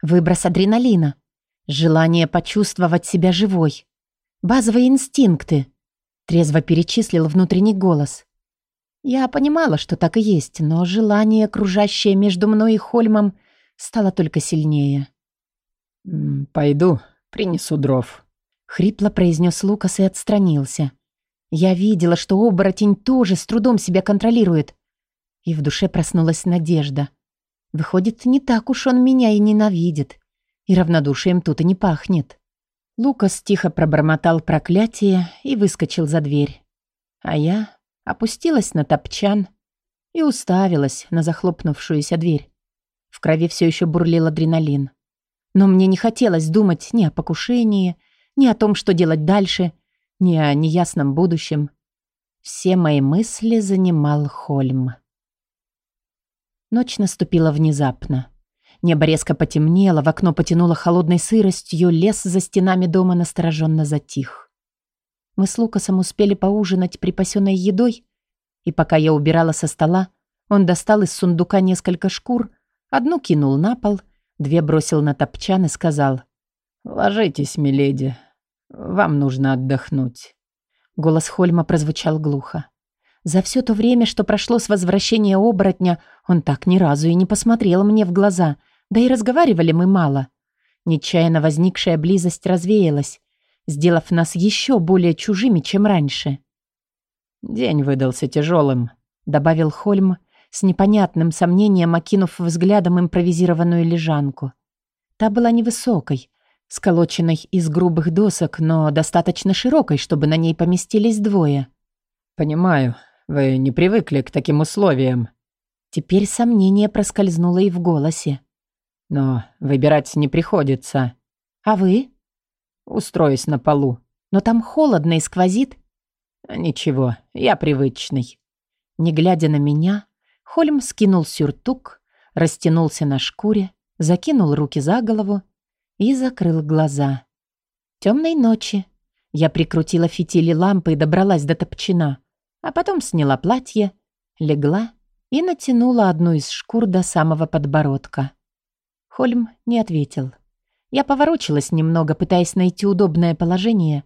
Выброс адреналина. Желание почувствовать себя живой. Базовые инстинкты. Трезво перечислил внутренний голос. Я понимала, что так и есть, но желание, кружащее между мной и Хольмом, стало только сильнее. «Пойду, принесу дров», — хрипло произнес Лукас и отстранился. Я видела, что оборотень тоже с трудом себя контролирует. И в душе проснулась надежда — Выходит, не так уж он меня и ненавидит. И равнодушием тут и не пахнет. Лукас тихо пробормотал проклятие и выскочил за дверь. А я опустилась на топчан и уставилась на захлопнувшуюся дверь. В крови все еще бурлил адреналин. Но мне не хотелось думать ни о покушении, ни о том, что делать дальше, ни о неясном будущем. Все мои мысли занимал Хольм. Ночь наступила внезапно. Небо резко потемнело, в окно потянуло холодной сыростью, лес за стенами дома настороженно затих. Мы с Лукасом успели поужинать припасенной едой, и пока я убирала со стола, он достал из сундука несколько шкур, одну кинул на пол, две бросил на топчан и сказал «Ложитесь, миледи, вам нужно отдохнуть». Голос Хольма прозвучал глухо. За все то время, что прошло с возвращения оборотня, он так ни разу и не посмотрел мне в глаза, да и разговаривали мы мало. Нечаянно возникшая близость развеялась, сделав нас еще более чужими, чем раньше. «День выдался тяжелым», — добавил Хольм, с непонятным сомнением окинув взглядом импровизированную лежанку. Та была невысокой, сколоченной из грубых досок, но достаточно широкой, чтобы на ней поместились двое. «Понимаю, вы не привыкли к таким условиям». Теперь сомнение проскользнуло и в голосе. «Но выбирать не приходится». «А вы?» «Устроюсь на полу». «Но там холодно и сквозит». «Ничего, я привычный». Не глядя на меня, Хольм скинул сюртук, растянулся на шкуре, закинул руки за голову и закрыл глаза. Темной ночи. Я прикрутила фитили лампы и добралась до топчина, а потом сняла платье, легла и натянула одну из шкур до самого подбородка. Хольм не ответил. Я поворочилась немного, пытаясь найти удобное положение,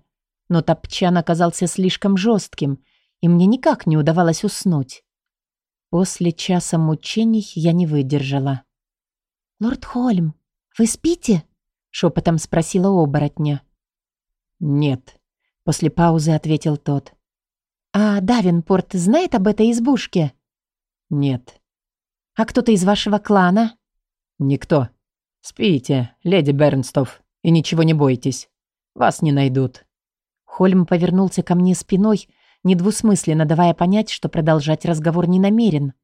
но топчан оказался слишком жестким, и мне никак не удавалось уснуть. После часа мучений я не выдержала. «Лорд Хольм, вы спите?» шепотом спросила оборотня. «Нет», — после паузы ответил тот. «А Давинпорт знает об этой избушке?» «Нет». «А кто-то из вашего клана?» «Никто. Спите, леди Бернстов, и ничего не бойтесь. Вас не найдут». Хольм повернулся ко мне спиной, недвусмысленно давая понять, что продолжать разговор не намерен.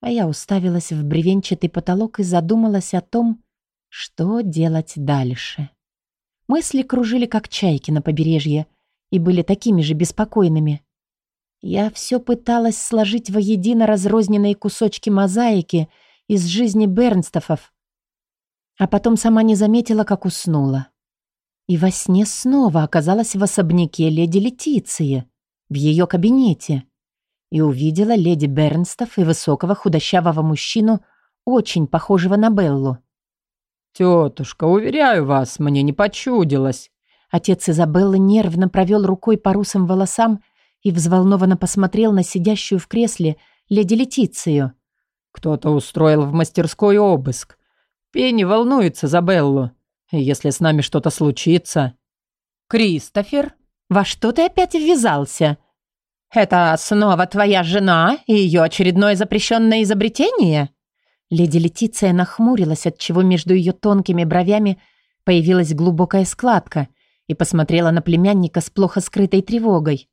А я уставилась в бревенчатый потолок и задумалась о том, что делать дальше? Мысли кружили, как чайки на побережье, и были такими же беспокойными. Я все пыталась сложить воедино разрозненные кусочки мозаики из жизни Бернстофов, а потом сама не заметила, как уснула. И во сне снова оказалась в особняке леди Летиции, в ее кабинете, и увидела леди Бернстов и высокого худощавого мужчину, очень похожего на Беллу. «Тетушка, уверяю вас, мне не почудилось». Отец Изабеллы нервно провел рукой по русым волосам и взволнованно посмотрел на сидящую в кресле леди Летицию. «Кто-то устроил в мастерской обыск. Пенни волнуется за Беллу. Если с нами что-то случится...» «Кристофер, во что ты опять ввязался? Это снова твоя жена и ее очередное запрещенное изобретение?» Леди Летиция нахмурилась, отчего между ее тонкими бровями появилась глубокая складка и посмотрела на племянника с плохо скрытой тревогой.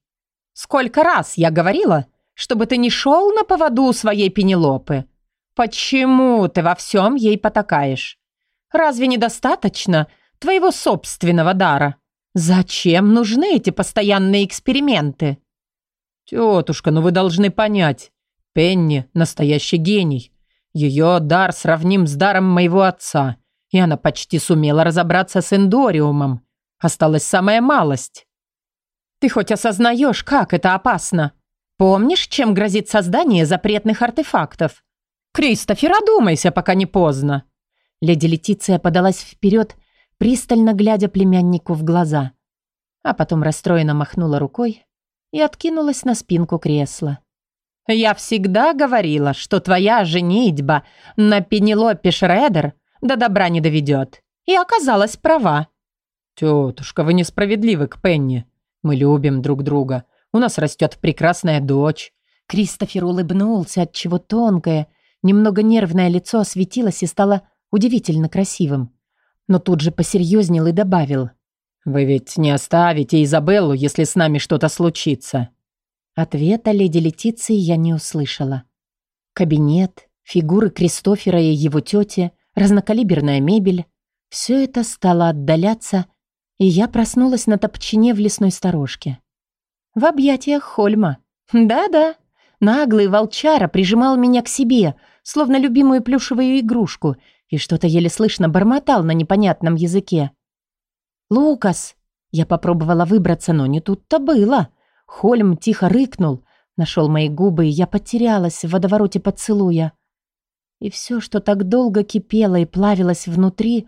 «Сколько раз я говорила, чтобы ты не шел на поводу своей Пенелопы? Почему ты во всем ей потакаешь? Разве недостаточно твоего собственного дара? Зачем нужны эти постоянные эксперименты?» «Тетушка, ну вы должны понять, Пенни – настоящий гений. Ее дар сравним с даром моего отца, и она почти сумела разобраться с эндориумом. Осталась самая малость. Ты хоть осознаешь, как это опасно? Помнишь, чем грозит создание запретных артефактов? Кристофер, одумайся, пока не поздно. Леди Летиция подалась вперед, пристально глядя племяннику в глаза, а потом расстроенно махнула рукой и откинулась на спинку кресла. «Я всегда говорила, что твоя женитьба на Пенелопе Шредер до добра не доведет. И оказалась права». «Тетушка, вы несправедливы к Пенни. Мы любим друг друга. У нас растет прекрасная дочь». Кристофер улыбнулся, отчего тонкое, немного нервное лицо осветилось и стало удивительно красивым. Но тут же посерьезнел и добавил. «Вы ведь не оставите Изабеллу, если с нами что-то случится». Ответа леди Летиции я не услышала. Кабинет, фигуры Кристофера и его тети, разнокалиберная мебель — все это стало отдаляться, и я проснулась на топчине в лесной сторожке. В объятиях Хольма. Да-да, наглый волчара прижимал меня к себе, словно любимую плюшевую игрушку, и что-то еле слышно бормотал на непонятном языке. «Лукас!» Я попробовала выбраться, но не тут-то было. Хольм тихо рыкнул, нашел мои губы, и я потерялась в водовороте поцелуя. И все, что так долго кипело и плавилось внутри,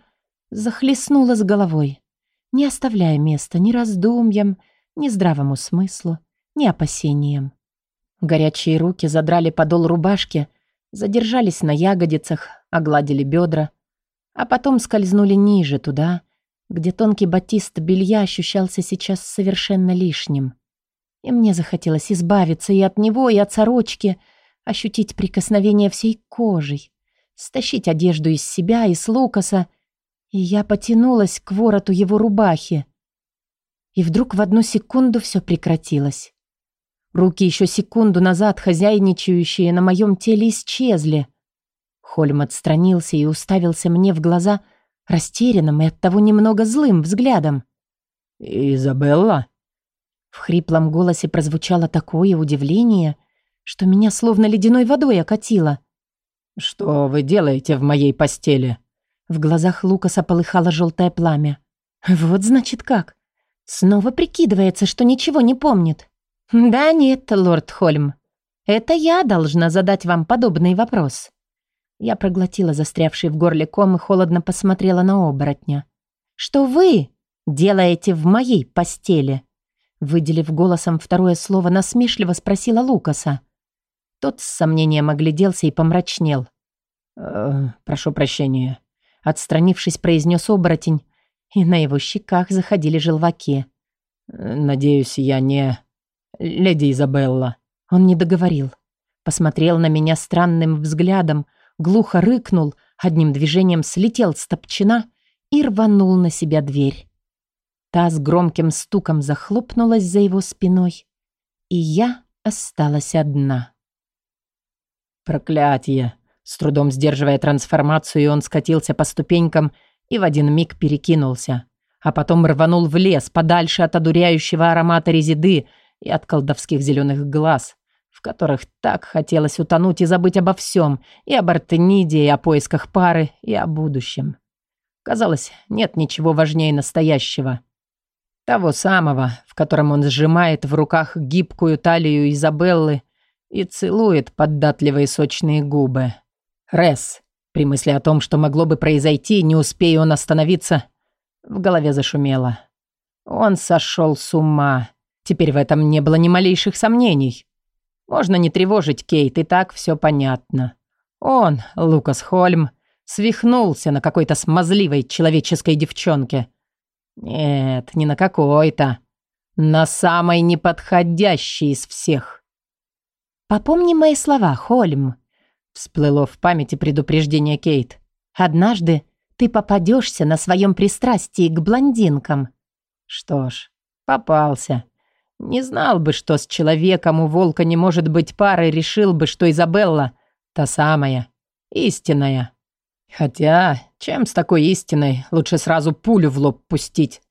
захлестнуло с головой, не оставляя места ни раздумьям, ни здравому смыслу, ни опасениям. Горячие руки задрали подол рубашки, задержались на ягодицах, огладили бедра, а потом скользнули ниже, туда, где тонкий батист белья ощущался сейчас совершенно лишним. И мне захотелось избавиться и от него, и от сорочки, ощутить прикосновение всей кожей, стащить одежду из себя и с Лукаса, и я потянулась к вороту его рубахи. И вдруг в одну секунду все прекратилось. Руки еще секунду назад, хозяйничающие на моем теле, исчезли. Хольм отстранился и уставился мне в глаза растерянным и оттого немного злым взглядом. «Изабелла?» В хриплом голосе прозвучало такое удивление, что меня словно ледяной водой окатило. «Что вы делаете в моей постели?» В глазах Лукаса полыхало желтое пламя. «Вот значит как. Снова прикидывается, что ничего не помнит. «Да нет, лорд Хольм. Это я должна задать вам подобный вопрос». Я проглотила застрявший в горле ком и холодно посмотрела на оборотня. «Что вы делаете в моей постели?» Выделив голосом второе слово, насмешливо спросила Лукаса. Тот с сомнением огляделся и помрачнел. «Э, «Прошу прощения», — отстранившись, произнес оборотень, и на его щеках заходили желваки. «Надеюсь, я не...» леди Изабелла». Он не договорил. Посмотрел на меня странным взглядом, глухо рыкнул, одним движением слетел с топчина и рванул на себя дверь. Та с громким стуком захлопнулась за его спиной, и я осталась одна. Проклятие! С трудом сдерживая трансформацию, он скатился по ступенькам и в один миг перекинулся, а потом рванул в лес, подальше от одуряющего аромата резиды, и от колдовских зеленых глаз, в которых так хотелось утонуть и забыть обо всем, и об Артениде, и о поисках пары, и о будущем. Казалось, нет ничего важнее настоящего. Того самого, в котором он сжимает в руках гибкую талию Изабеллы и целует податливые сочные губы. Рес, при мысли о том, что могло бы произойти, не успея он остановиться, в голове зашумело. Он сошел с ума. Теперь в этом не было ни малейших сомнений. Можно не тревожить Кейт, и так все понятно. Он, Лукас Хольм, свихнулся на какой-то смазливой человеческой девчонке. Нет, не на какой-то. На самой неподходящей из всех. «Попомни мои слова, Хольм», — всплыло в памяти предупреждение Кейт. «Однажды ты попадешься на своем пристрастии к блондинкам». Что ж, попался. Не знал бы, что с человеком у волка не может быть пары, решил бы, что Изабелла та самая, истинная. Хотя, чем с такой истиной, лучше сразу пулю в лоб пустить.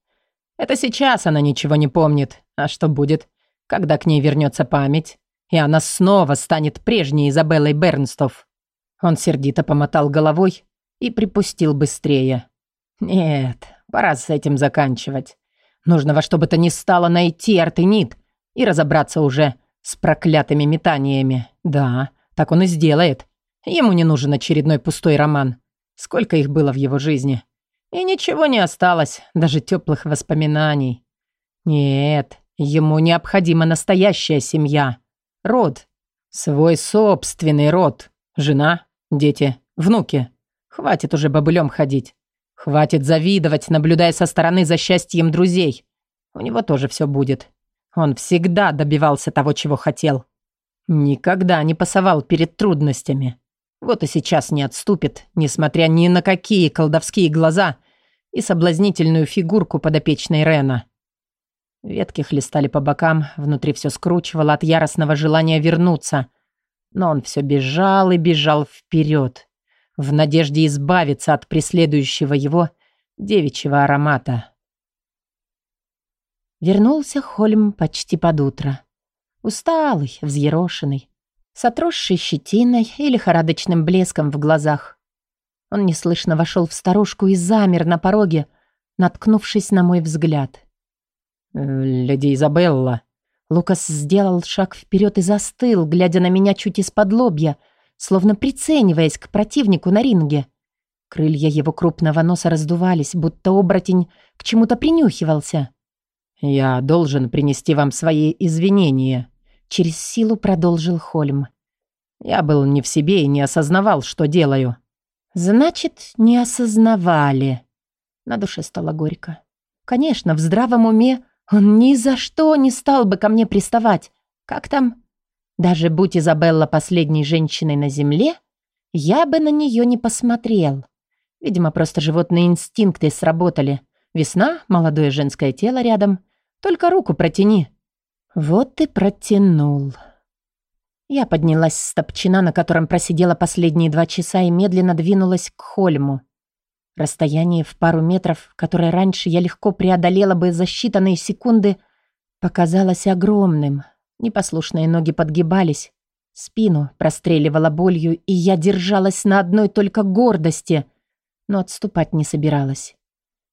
Это сейчас она ничего не помнит. А что будет, когда к ней вернется память, и она снова станет прежней Изабеллой Бернстов? Он сердито помотал головой и припустил быстрее. Нет, пора с этим заканчивать. Нужно во что бы то ни стало найти Артенит и разобраться уже с проклятыми метаниями. Да, так он и сделает. Ему не нужен очередной пустой роман. Сколько их было в его жизни. И ничего не осталось, даже теплых воспоминаний. Нет, ему необходима настоящая семья. Род. Свой собственный род. Жена, дети, внуки. Хватит уже бобылем ходить. Хватит завидовать, наблюдая со стороны за счастьем друзей. У него тоже все будет. Он всегда добивался того, чего хотел. Никогда не пасовал перед трудностями. Вот и сейчас не отступит, несмотря ни на какие колдовские глаза и соблазнительную фигурку подопечной Рена. Ветки хлестали по бокам, внутри все скручивало от яростного желания вернуться. Но он все бежал и бежал вперед в надежде избавиться от преследующего его девичьего аромата. Вернулся Хольм почти под утро. Усталый, взъерошенный, с отросшей щетиной и лихорадочным блеском в глазах. Он неслышно вошел в старушку и замер на пороге, наткнувшись на мой взгляд. «Э, «Леди Изабелла». Лукас сделал шаг вперед и застыл, глядя на меня чуть из-под лобья — словно прицениваясь к противнику на ринге. Крылья его крупного носа раздувались, будто оборотень к чему-то принюхивался. «Я должен принести вам свои извинения через силу продолжил Хольм. Я был не в себе и не осознавал, что делаю. Значит, не осознавали. На душе стало горько. Конечно, в здравом уме он ни за что не стал бы ко мне приставать. Как там? Даже будь Изабелла последней женщиной на земле, я бы на нее не посмотрел. Видимо, просто животные инстинкты сработали. Весна, молодое женское тело рядом. Только руку протяни. Вот и протянул. Я поднялась с топчина, на котором просидела последние два часа и медленно двинулась к Хольму. Расстояние в пару метров, которое раньше я легко преодолела бы за считанные секунды, показалось огромным. Непослушные ноги подгибались, спину простреливала болью, и я держалась на одной только гордости, но отступать не собиралась.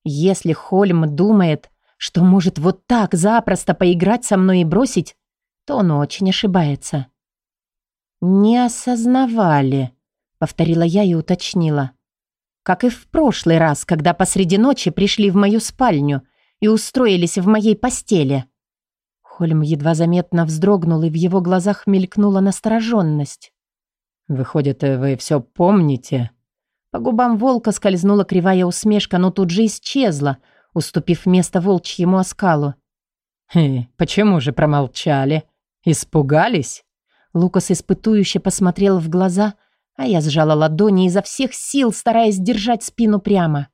Если Хольм думает, что может вот так запросто поиграть со мной и бросить, то он очень ошибается. «Не осознавали», — повторила я и уточнила. Как и в прошлый раз, когда посреди ночи пришли в мою спальню и устроились в моей постели. Хольм едва заметно вздрогнул, и в его глазах мелькнула настороженность. «Выходит, вы все помните?» По губам волка скользнула кривая усмешка, но тут же исчезла, уступив место волчьему оскалу. «Хе, почему же промолчали? Испугались?» Лукас испытующе посмотрел в глаза — а я сжала ладони изо всех сил, стараясь держать спину прямо.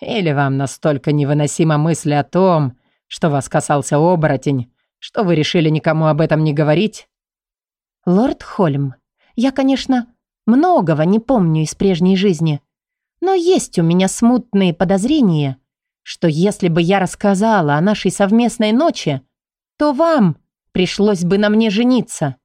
«Или вам настолько невыносима мысль о том, что вас касался оборотень, что вы решили никому об этом не говорить?» «Лорд Хольм, я, конечно, многого не помню из прежней жизни, но есть у меня смутные подозрения, что если бы я рассказала о нашей совместной ночи, то вам пришлось бы на мне жениться.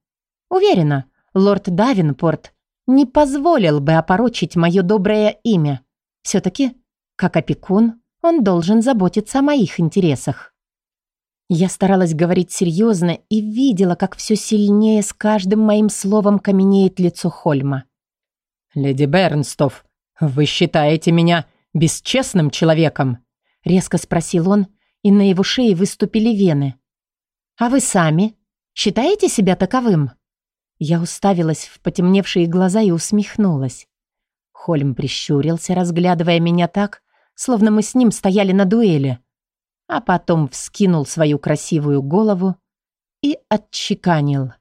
Уверена, лорд Давинпорт не позволил бы опорочить мое доброе имя. Все-таки, как опекун, он должен заботиться о моих интересах. Я старалась говорить серьезно и видела, как все сильнее с каждым моим словом каменеет лицо Хольма. «Леди Бернстов, вы считаете меня бесчестным человеком?» Резко спросил он, и на его шее выступили вены. «А вы сами считаете себя таковым?» Я уставилась в потемневшие глаза и усмехнулась. Хольм прищурился, разглядывая меня так, словно мы с ним стояли на дуэли, а потом вскинул свою красивую голову и отчеканил.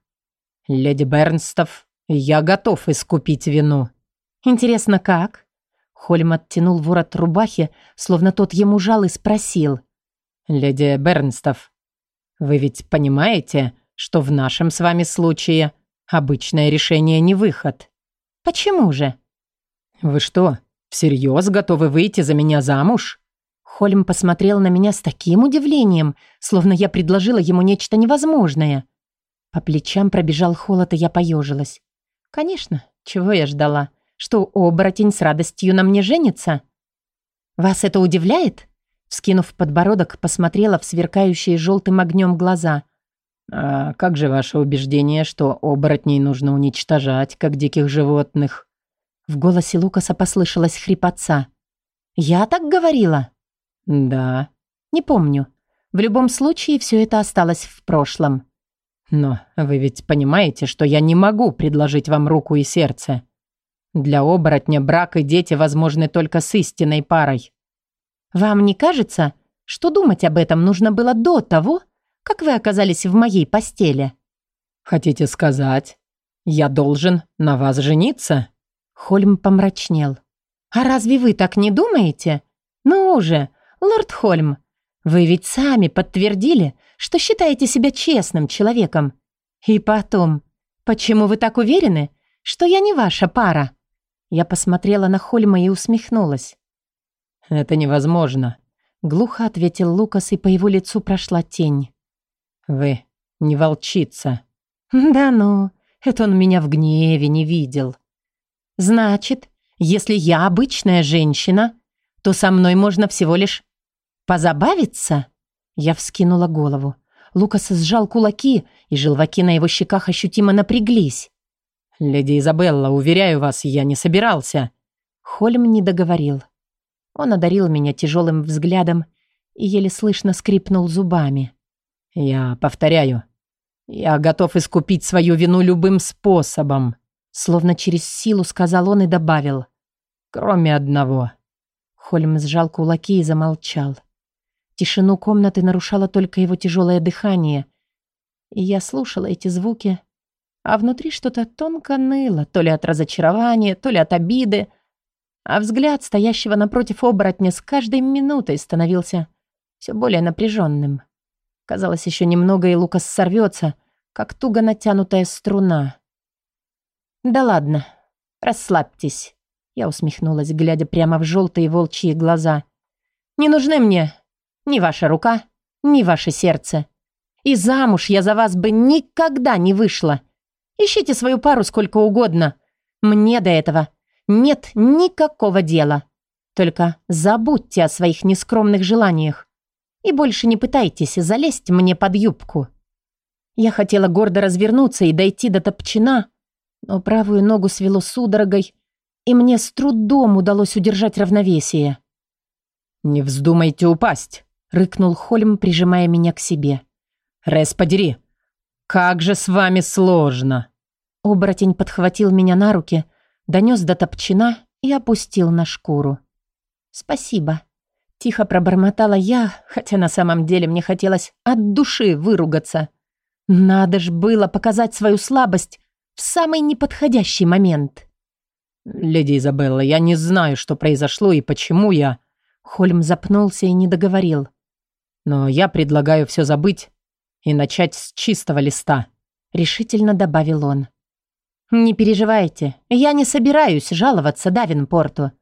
«Леди Бернстов, я готов искупить вину». «Интересно, как?» Хольм оттянул ворот рубахи, словно тот ему жал и спросил. «Леди Бернстов, вы ведь понимаете, что в нашем с вами случае Обычное решение не выход. Почему же? Вы что, всерьез готовы выйти за меня замуж? Хольм посмотрел на меня с таким удивлением, словно я предложила ему нечто невозможное. По плечам пробежал холод, и я поежилась. Конечно, чего я ждала? Что оборотень с радостью на мне женится? Вас это удивляет? Вскинув подбородок, посмотрела в сверкающие желтым огнем глаза – «А как же ваше убеждение, что оборотней нужно уничтожать, как диких животных?» В голосе Лукаса послышалась хрипотца. «Я так говорила?» «Да». «Не помню. В любом случае, все это осталось в прошлом». «Но вы ведь понимаете, что я не могу предложить вам руку и сердце. Для оборотня брак и дети возможны только с истинной парой». «Вам не кажется, что думать об этом нужно было до того, как вы оказались в моей постели?» «Хотите сказать, я должен на вас жениться?» Хольм помрачнел. «А разве вы так не думаете? Ну уже, лорд Хольм, вы ведь сами подтвердили, что считаете себя честным человеком. И потом, почему вы так уверены, что я не ваша пара?» Я посмотрела на Хольма и усмехнулась. «Это невозможно», — глухо ответил Лукас, и по его лицу прошла тень. «Вы не волчица». «Да ну, это он меня в гневе не видел». «Значит, если я обычная женщина, то со мной можно всего лишь позабавиться?» Я вскинула голову. Лукас сжал кулаки, и желваки на его щеках ощутимо напряглись. «Леди Изабелла, уверяю вас, я не собирался». Хольм не договорил. Он одарил меня тяжелым взглядом и еле слышно скрипнул зубами. «Я повторяю, «Я готов искупить свою вину любым способом», словно через силу сказал он и добавил. «Кроме одного». Хольм сжал кулаки и замолчал. Тишину комнаты нарушало только его тяжелое дыхание. И я слушала эти звуки, а внутри что-то тонко ныло, то ли от разочарования, то ли от обиды, а взгляд стоящего напротив оборотня с каждой минутой становился все более напряженным. Казалось, еще немного, и Лукас сорвется, как туго натянутая струна. «Да ладно, расслабьтесь», — я усмехнулась, глядя прямо в желтые волчьи глаза. «Не нужны мне ни ваша рука, ни ваше сердце. И замуж я за вас бы никогда не вышла. Ищите свою пару сколько угодно. Мне до этого нет никакого дела. Только забудьте о своих нескромных желаниях и больше не пытайтесь залезть мне под юбку. Я хотела гордо развернуться и дойти до топчина, но правую ногу свело судорогой, и мне с трудом удалось удержать равновесие. «Не вздумайте упасть», — рыкнул Хольм, прижимая меня к себе. «Рес, подери! Как же с вами сложно!» Оборотень подхватил меня на руки, донес до топчина и опустил на шкуру. «Спасибо», — тихо пробормотала я, хотя на самом деле мне хотелось от души выругаться. Надо ж было показать свою слабость в самый неподходящий момент. «Леди Изабелла, я не знаю, что произошло и почему я...» Хольм запнулся и не договорил. «Но я предлагаю все забыть и начать с чистого листа», — решительно добавил он. «Не переживайте, я не собираюсь жаловаться Давинпорту.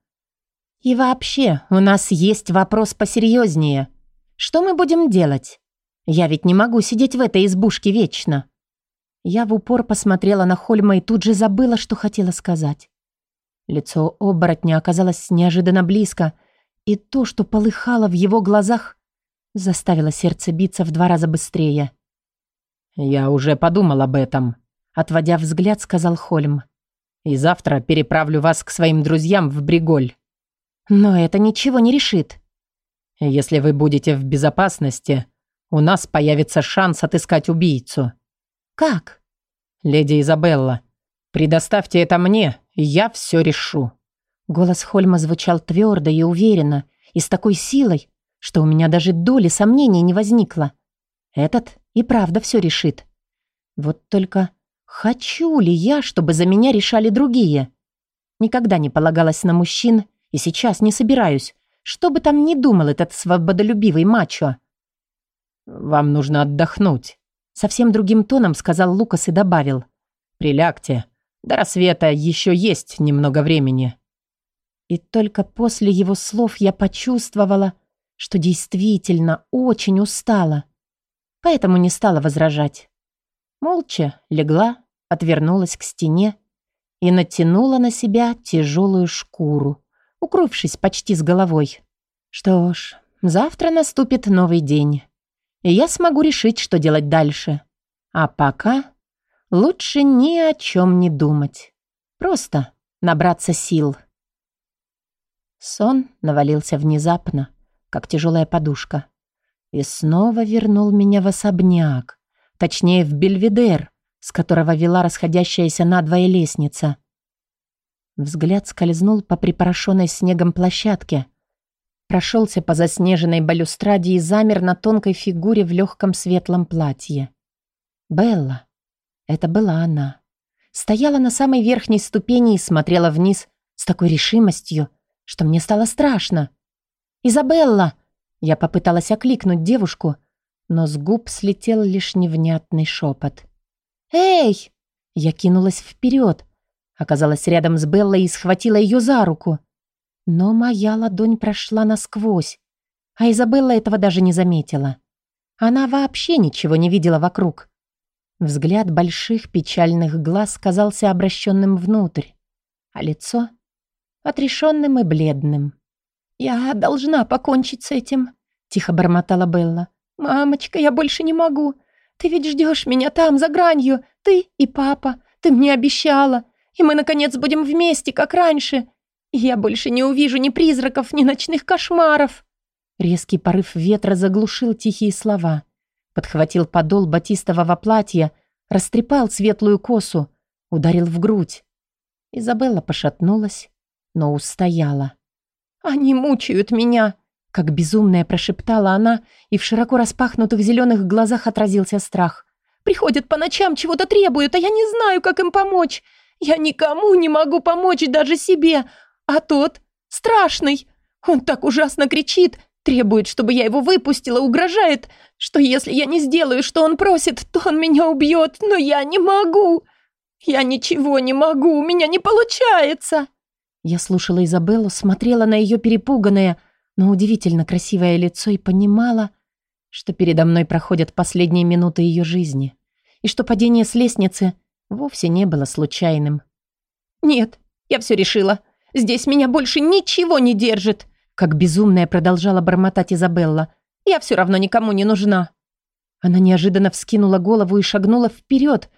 И вообще, у нас есть вопрос посерьезнее. Что мы будем делать? Я ведь не могу сидеть в этой избушке вечно». Я в упор посмотрела на Хольма и тут же забыла, что хотела сказать. Лицо оборотня оказалось неожиданно близко, и то, что полыхало в его глазах, заставило сердце биться в два раза быстрее. «Я уже подумал об этом», — отводя взгляд, сказал Хольм. «И завтра переправлю вас к своим друзьям в Бриголь». «Но это ничего не решит». «Если вы будете в безопасности, у нас появится шанс отыскать убийцу». «Как?» «Леди Изабелла, предоставьте это мне, и я все решу». Голос Хольма звучал твердо и уверенно, и с такой силой, что у меня даже доли сомнений не возникло. Этот и правда все решит. Вот только хочу ли я, чтобы за меня решали другие? Никогда не полагалась на мужчин, и сейчас не собираюсь, что бы там ни думал этот свободолюбивый мачо. «Вам нужно отдохнуть», Совсем другим тоном сказал Лукас и добавил. «Прилягте. До рассвета еще есть немного времени». И только после его слов я почувствовала, что действительно очень устала. Поэтому не стала возражать. Молча легла, отвернулась к стене и натянула на себя тяжелую шкуру, укрывшись почти с головой. Что ж, завтра наступит новый день и я смогу решить, что делать дальше. А пока лучше ни о чем не думать. Просто набраться сил. Сон навалился внезапно, как тяжелая подушка, и снова вернул меня в особняк, точнее в Бельведер, с которого вела расходящаяся надвое лестница. Взгляд скользнул по припорошенной снегом площадке, прошелся по заснеженной балюстраде и замер на тонкой фигуре в легком светлом платье. Белла. Это была она. Стояла на самой верхней ступени и смотрела вниз с такой решимостью, что мне стало страшно. «Изабелла!» Я попыталась окликнуть девушку, но с губ слетел лишь невнятный шепот. «Эй!» Я кинулась вперед, оказалась рядом с Беллой и схватила ее за руку. Но моя ладонь прошла насквозь, а Изабелла этого даже не заметила. Она вообще ничего не видела вокруг. Взгляд больших печальных глаз казался обращенным внутрь, а лицо — отрешенным и бледным. «Я должна покончить с этим», — тихо бормотала Белла. «Мамочка, я больше не могу. Ты ведь ждешь меня там, за гранью. Ты и папа. Ты мне обещала. И мы, наконец, будем вместе, как раньше. «Я больше не увижу ни призраков, ни ночных кошмаров!» Резкий порыв ветра заглушил тихие слова. подхватил подол батистового платья, растрепал светлую косу, ударил в грудь. Изабелла пошатнулась, но устояла. «Они мучают меня!» Как безумная прошептала она, и в широко распахнутых зеленых глазах отразился страх. «Приходят по ночам, чего-то требуют, а я не знаю, как им помочь. Я никому не могу помочь, даже себе. А тот страшный. Он так ужасно кричит, требует, чтобы я его выпустила, угрожает, что если я не сделаю, что он просит, то он меня убьет, но я не могу. Я ничего не могу, у меня не получается». Я слушала Изабеллу, смотрела на ее перепуганное, но удивительно красивое лицо и понимала, что передо мной проходят последние минуты ее жизни, и что падение с лестницы вовсе не было случайным. «Нет, я все решила. Здесь меня больше ничего не держит», как безумная продолжала бормотать Изабелла. «Я все равно никому не нужна». Она неожиданно вскинула голову и шагнула вперед,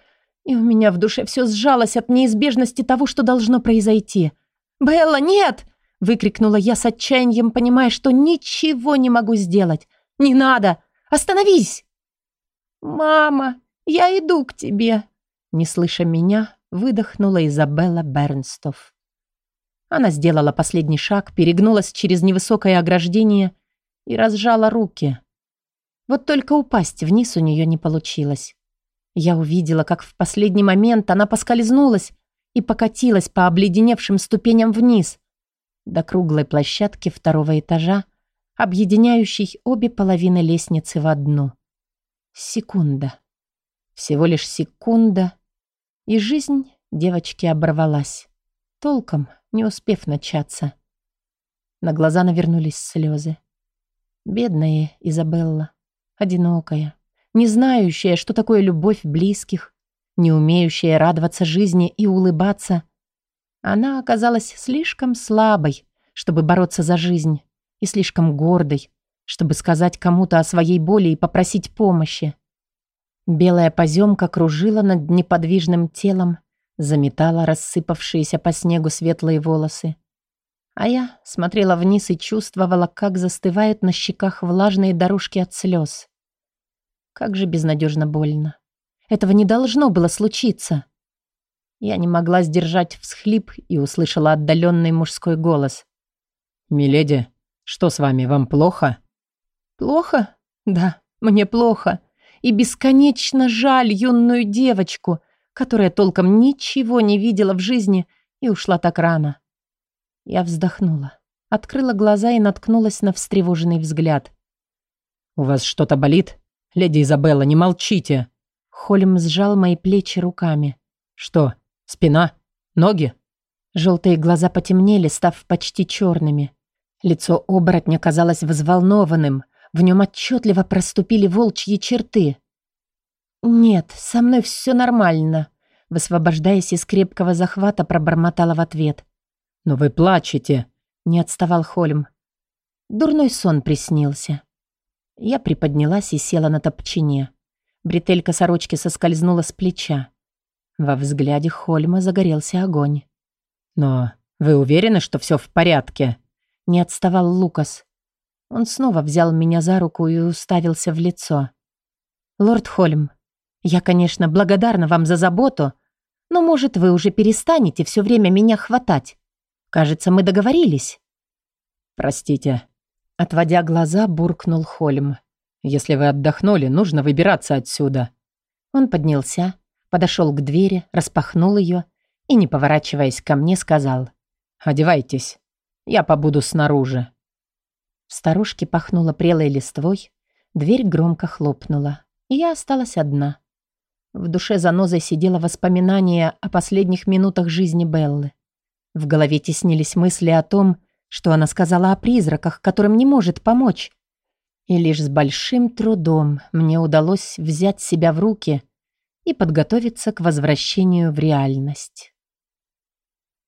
и у меня в душе все сжалось от неизбежности того, что должно произойти. «Белла, нет!» — выкрикнула я с отчаянием, понимая, что ничего не могу сделать. «Не надо! Остановись!» «Мама, я иду к тебе!» Не слыша меня, выдохнула Изабелла Бернстов. Она сделала последний шаг, перегнулась через невысокое ограждение и разжала руки. Вот только упасть вниз у нее не получилось. Я увидела, как в последний момент она поскользнулась и покатилась по обледеневшим ступеням вниз, до круглой площадки второго этажа, объединяющей обе половины лестницы в одну. Секунда. Всего лишь секунда, и жизнь девочки оборвалась, толком не успев начаться. На глаза навернулись слезы. Бедная Изабелла, одинокая, не знающая, что такое любовь близких, не умеющая радоваться жизни и улыбаться — она оказалась слишком слабой, чтобы бороться за жизнь, и слишком гордой, чтобы сказать кому-то о своей боли и попросить помощи. Белая поземка кружила над неподвижным телом, заметала рассыпавшиеся по снегу светлые волосы. А я смотрела вниз и чувствовала, как застывают на щеках влажные дорожки от слез. Как же безнадежно больно. Этого не должно было случиться. Я не могла сдержать всхлип и услышала отдаленный мужской голос. «Миледи, что с вами, вам плохо?» «Плохо? Да, мне плохо. И бесконечно жаль юную девочку, которая толком ничего не видела в жизни и ушла так рано». Я вздохнула, открыла глаза и наткнулась на встревоженный взгляд. «У вас что-то болит? Леди Изабелла, не молчите!» Холм сжал мои плечи руками. «Что, Спина? Ноги?» Желтые глаза потемнели, став почти черными. Лицо оборотня казалось взволнованным. В нем отчетливо проступили волчьи черты. «Нет, со мной все нормально», — высвобождаясь из крепкого захвата, пробормотала в ответ. «Но вы плачете», — не отставал Хольм. Дурной сон приснился. Я приподнялась и села на топчине. Бретелька сорочки соскользнула с плеча. Во взгляде Хольма загорелся огонь. «Но вы уверены, что все в порядке?» Не отставал Лукас. Он снова взял меня за руку и уставился в лицо. «Лорд Хольм, я, конечно, благодарна вам за заботу, но, может, вы уже перестанете все время меня хватать? Кажется, мы договорились». «Простите». Отводя глаза, буркнул Хольм. «Если вы отдохнули, нужно выбираться отсюда». Он поднялся, подошел к двери, распахнул ее и, не поворачиваясь ко мне, сказал «Одевайтесь, я побуду снаружи». В старушке пахнуло прелой листвой, дверь громко хлопнула, и я осталась одна. В душе занозой сидело воспоминание о последних минутах жизни Беллы. В голове теснились мысли о том, что она сказала о призраках, которым не может помочь. И лишь с большим трудом мне удалось взять себя в руки – и подготовиться к возвращению в реальность.